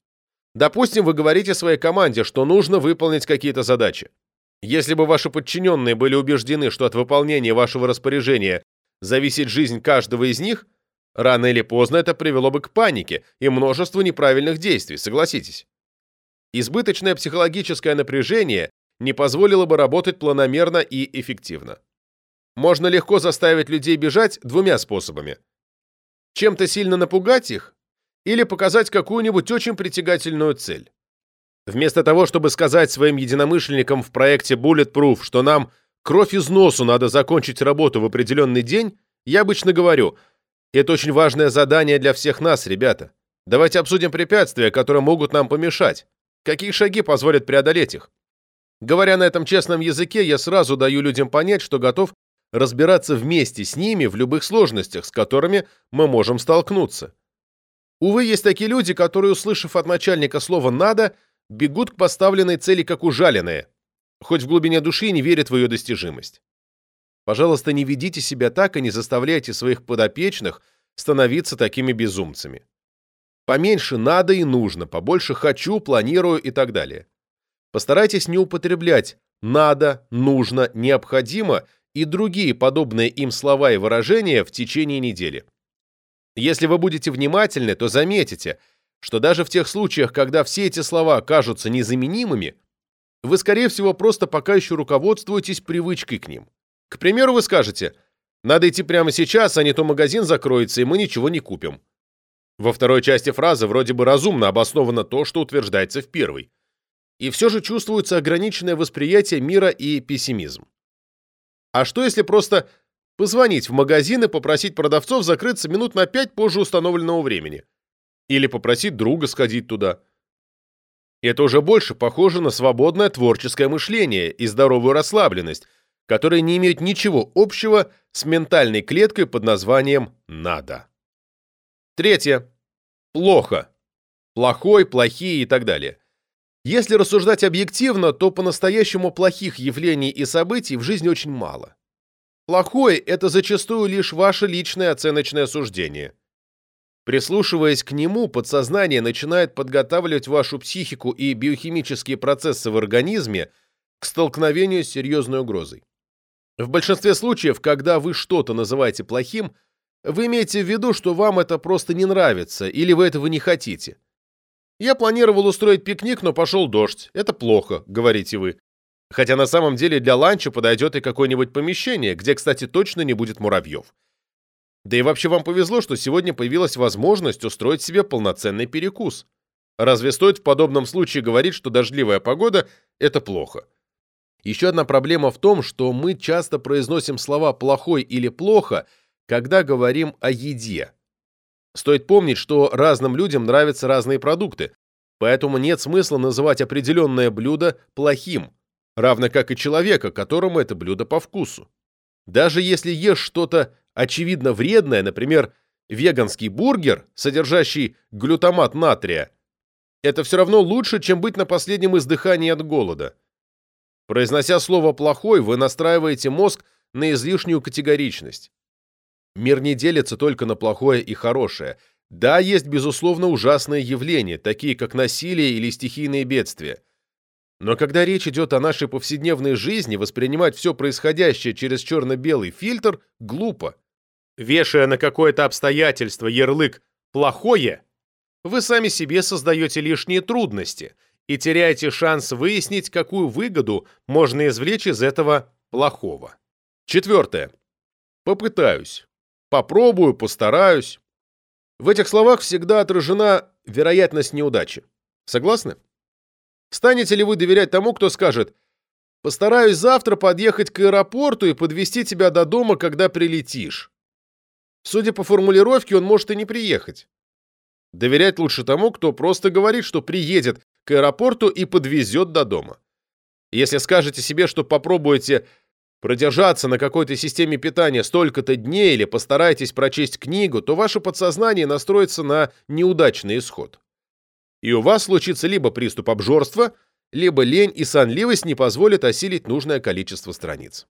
Допустим, вы говорите своей команде, что нужно выполнить какие-то задачи. Если бы ваши подчиненные были убеждены, что от выполнения вашего распоряжения зависит жизнь каждого из них, рано или поздно это привело бы к панике и множеству неправильных действий, согласитесь. Избыточное психологическое напряжение не позволило бы работать планомерно и эффективно. Можно легко заставить людей бежать двумя способами. Чем-то сильно напугать их или показать какую-нибудь очень притягательную цель. Вместо того, чтобы сказать своим единомышленникам в проекте Bulletproof, что нам кровь из носу надо закончить работу в определенный день, я обычно говорю, это очень важное задание для всех нас, ребята. Давайте обсудим препятствия, которые могут нам помешать. Какие шаги позволят преодолеть их? Говоря на этом честном языке, я сразу даю людям понять, что готов разбираться вместе с ними в любых сложностях, с которыми мы можем столкнуться. Увы, есть такие люди, которые, услышав от начальника слово «надо», бегут к поставленной цели как ужаленные, хоть в глубине души не верят в ее достижимость. Пожалуйста, не ведите себя так и не заставляйте своих подопечных становиться такими безумцами. Поменьше надо и нужно, побольше хочу, планирую и так далее. Постарайтесь не употреблять «надо», «нужно», «необходимо» и другие подобные им слова и выражения в течение недели. Если вы будете внимательны, то заметите, что даже в тех случаях, когда все эти слова кажутся незаменимыми, вы, скорее всего, просто пока еще руководствуетесь привычкой к ним. К примеру, вы скажете «надо идти прямо сейчас, а не то магазин закроется, и мы ничего не купим». Во второй части фразы вроде бы разумно обосновано то, что утверждается в первой. И все же чувствуется ограниченное восприятие мира и пессимизм. А что если просто позвонить в магазин и попросить продавцов закрыться минут на пять позже установленного времени? Или попросить друга сходить туда? Это уже больше похоже на свободное творческое мышление и здоровую расслабленность, которые не имеют ничего общего с ментальной клеткой под названием «надо». Третье. Плохо. Плохой, плохие и так далее. Если рассуждать объективно, то по-настоящему плохих явлений и событий в жизни очень мало. Плохое – это зачастую лишь ваше личное оценочное суждение. Прислушиваясь к нему, подсознание начинает подготавливать вашу психику и биохимические процессы в организме к столкновению с серьезной угрозой. В большинстве случаев, когда вы что-то называете плохим, вы имеете в виду, что вам это просто не нравится или вы этого не хотите. Я планировал устроить пикник, но пошел дождь. Это плохо, говорите вы. Хотя на самом деле для ланча подойдет и какое-нибудь помещение, где, кстати, точно не будет муравьев. Да и вообще вам повезло, что сегодня появилась возможность устроить себе полноценный перекус. Разве стоит в подобном случае говорить, что дождливая погода – это плохо? Еще одна проблема в том, что мы часто произносим слова «плохой» или «плохо», когда говорим о еде. Стоит помнить, что разным людям нравятся разные продукты, поэтому нет смысла называть определенное блюдо плохим, равно как и человека, которому это блюдо по вкусу. Даже если ешь что-то очевидно вредное, например, веганский бургер, содержащий глютамат натрия, это все равно лучше, чем быть на последнем издыхании от голода. Произнося слово «плохой», вы настраиваете мозг на излишнюю категоричность. Мир не делится только на плохое и хорошее. Да, есть, безусловно, ужасные явления, такие как насилие или стихийные бедствия. Но когда речь идет о нашей повседневной жизни, воспринимать все происходящее через черно-белый фильтр глупо. Вешая на какое-то обстоятельство ярлык «плохое», вы сами себе создаете лишние трудности и теряете шанс выяснить, какую выгоду можно извлечь из этого плохого. Четвертое. Попытаюсь. Попробую, постараюсь. В этих словах всегда отражена вероятность неудачи. Согласны? Станете ли вы доверять тому, кто скажет «Постараюсь завтра подъехать к аэропорту и подвезти тебя до дома, когда прилетишь». Судя по формулировке, он может и не приехать. Доверять лучше тому, кто просто говорит, что приедет к аэропорту и подвезет до дома. Если скажете себе, что попробуете продержаться на какой-то системе питания столько-то дней или постарайтесь прочесть книгу, то ваше подсознание настроится на неудачный исход. И у вас случится либо приступ обжорства, либо лень и сонливость не позволят осилить нужное количество страниц.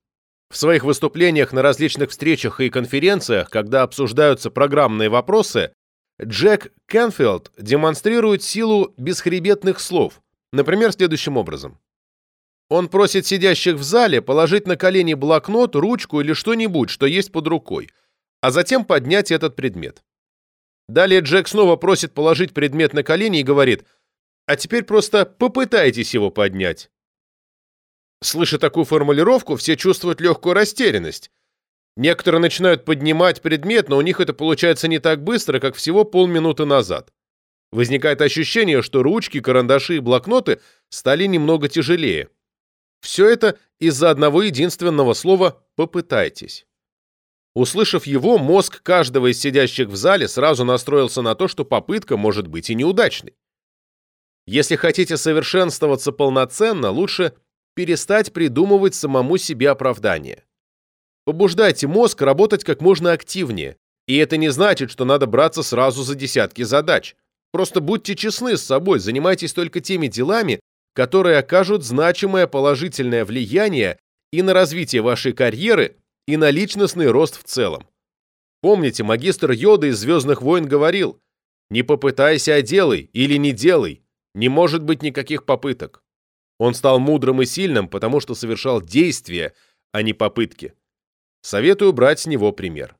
В своих выступлениях на различных встречах и конференциях, когда обсуждаются программные вопросы, Джек Кенфилд демонстрирует силу бесхребетных слов, например, следующим образом. Он просит сидящих в зале положить на колени блокнот, ручку или что-нибудь, что есть под рукой, а затем поднять этот предмет. Далее Джек снова просит положить предмет на колени и говорит, а теперь просто попытайтесь его поднять. Слыша такую формулировку, все чувствуют легкую растерянность. Некоторые начинают поднимать предмет, но у них это получается не так быстро, как всего полминуты назад. Возникает ощущение, что ручки, карандаши и блокноты стали немного тяжелее. Все это из-за одного единственного слова «попытайтесь». Услышав его, мозг каждого из сидящих в зале сразу настроился на то, что попытка может быть и неудачной. Если хотите совершенствоваться полноценно, лучше перестать придумывать самому себе оправдания. Побуждайте мозг работать как можно активнее, и это не значит, что надо браться сразу за десятки задач. Просто будьте честны с собой, занимайтесь только теми делами, которые окажут значимое положительное влияние и на развитие вашей карьеры, и на личностный рост в целом. Помните, магистр Йода из «Звездных войн» говорил, «Не попытайся, а делай, или не делай, не может быть никаких попыток». Он стал мудрым и сильным, потому что совершал действия, а не попытки. Советую брать с него пример.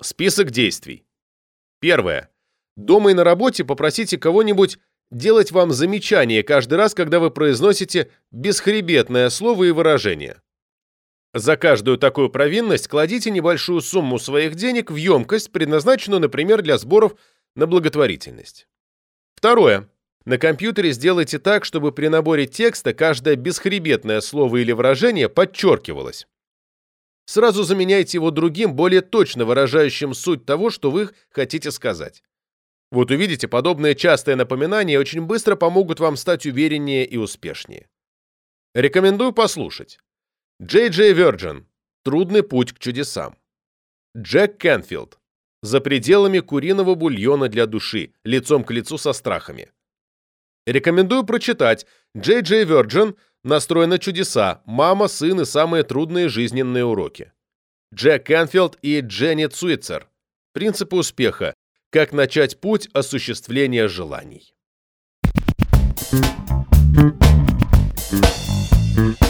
Список действий. Первое. Дома и на работе попросите кого-нибудь делать вам замечание каждый раз, когда вы произносите бесхребетное слово и выражение. За каждую такую провинность кладите небольшую сумму своих денег в емкость, предназначенную, например, для сборов на благотворительность. Второе. На компьютере сделайте так, чтобы при наборе текста каждое бесхребетное слово или выражение подчеркивалось. Сразу заменяйте его другим, более точно выражающим суть того, что вы хотите сказать. Вот увидите, подобные частые напоминания очень быстро помогут вам стать увереннее и успешнее. Рекомендую послушать. Джей Джей Virgin. Трудный путь к чудесам. Джек Кенфилд. За пределами куриного бульона для души, лицом к лицу со страхами. Рекомендую прочитать Джей Джей Virgin «Настрой на чудеса. Мама, сын и самые трудные жизненные уроки». Джек Кенфилд и Дженни Цуицер. Принципы успеха. Как начать путь осуществления желаний. Thank you.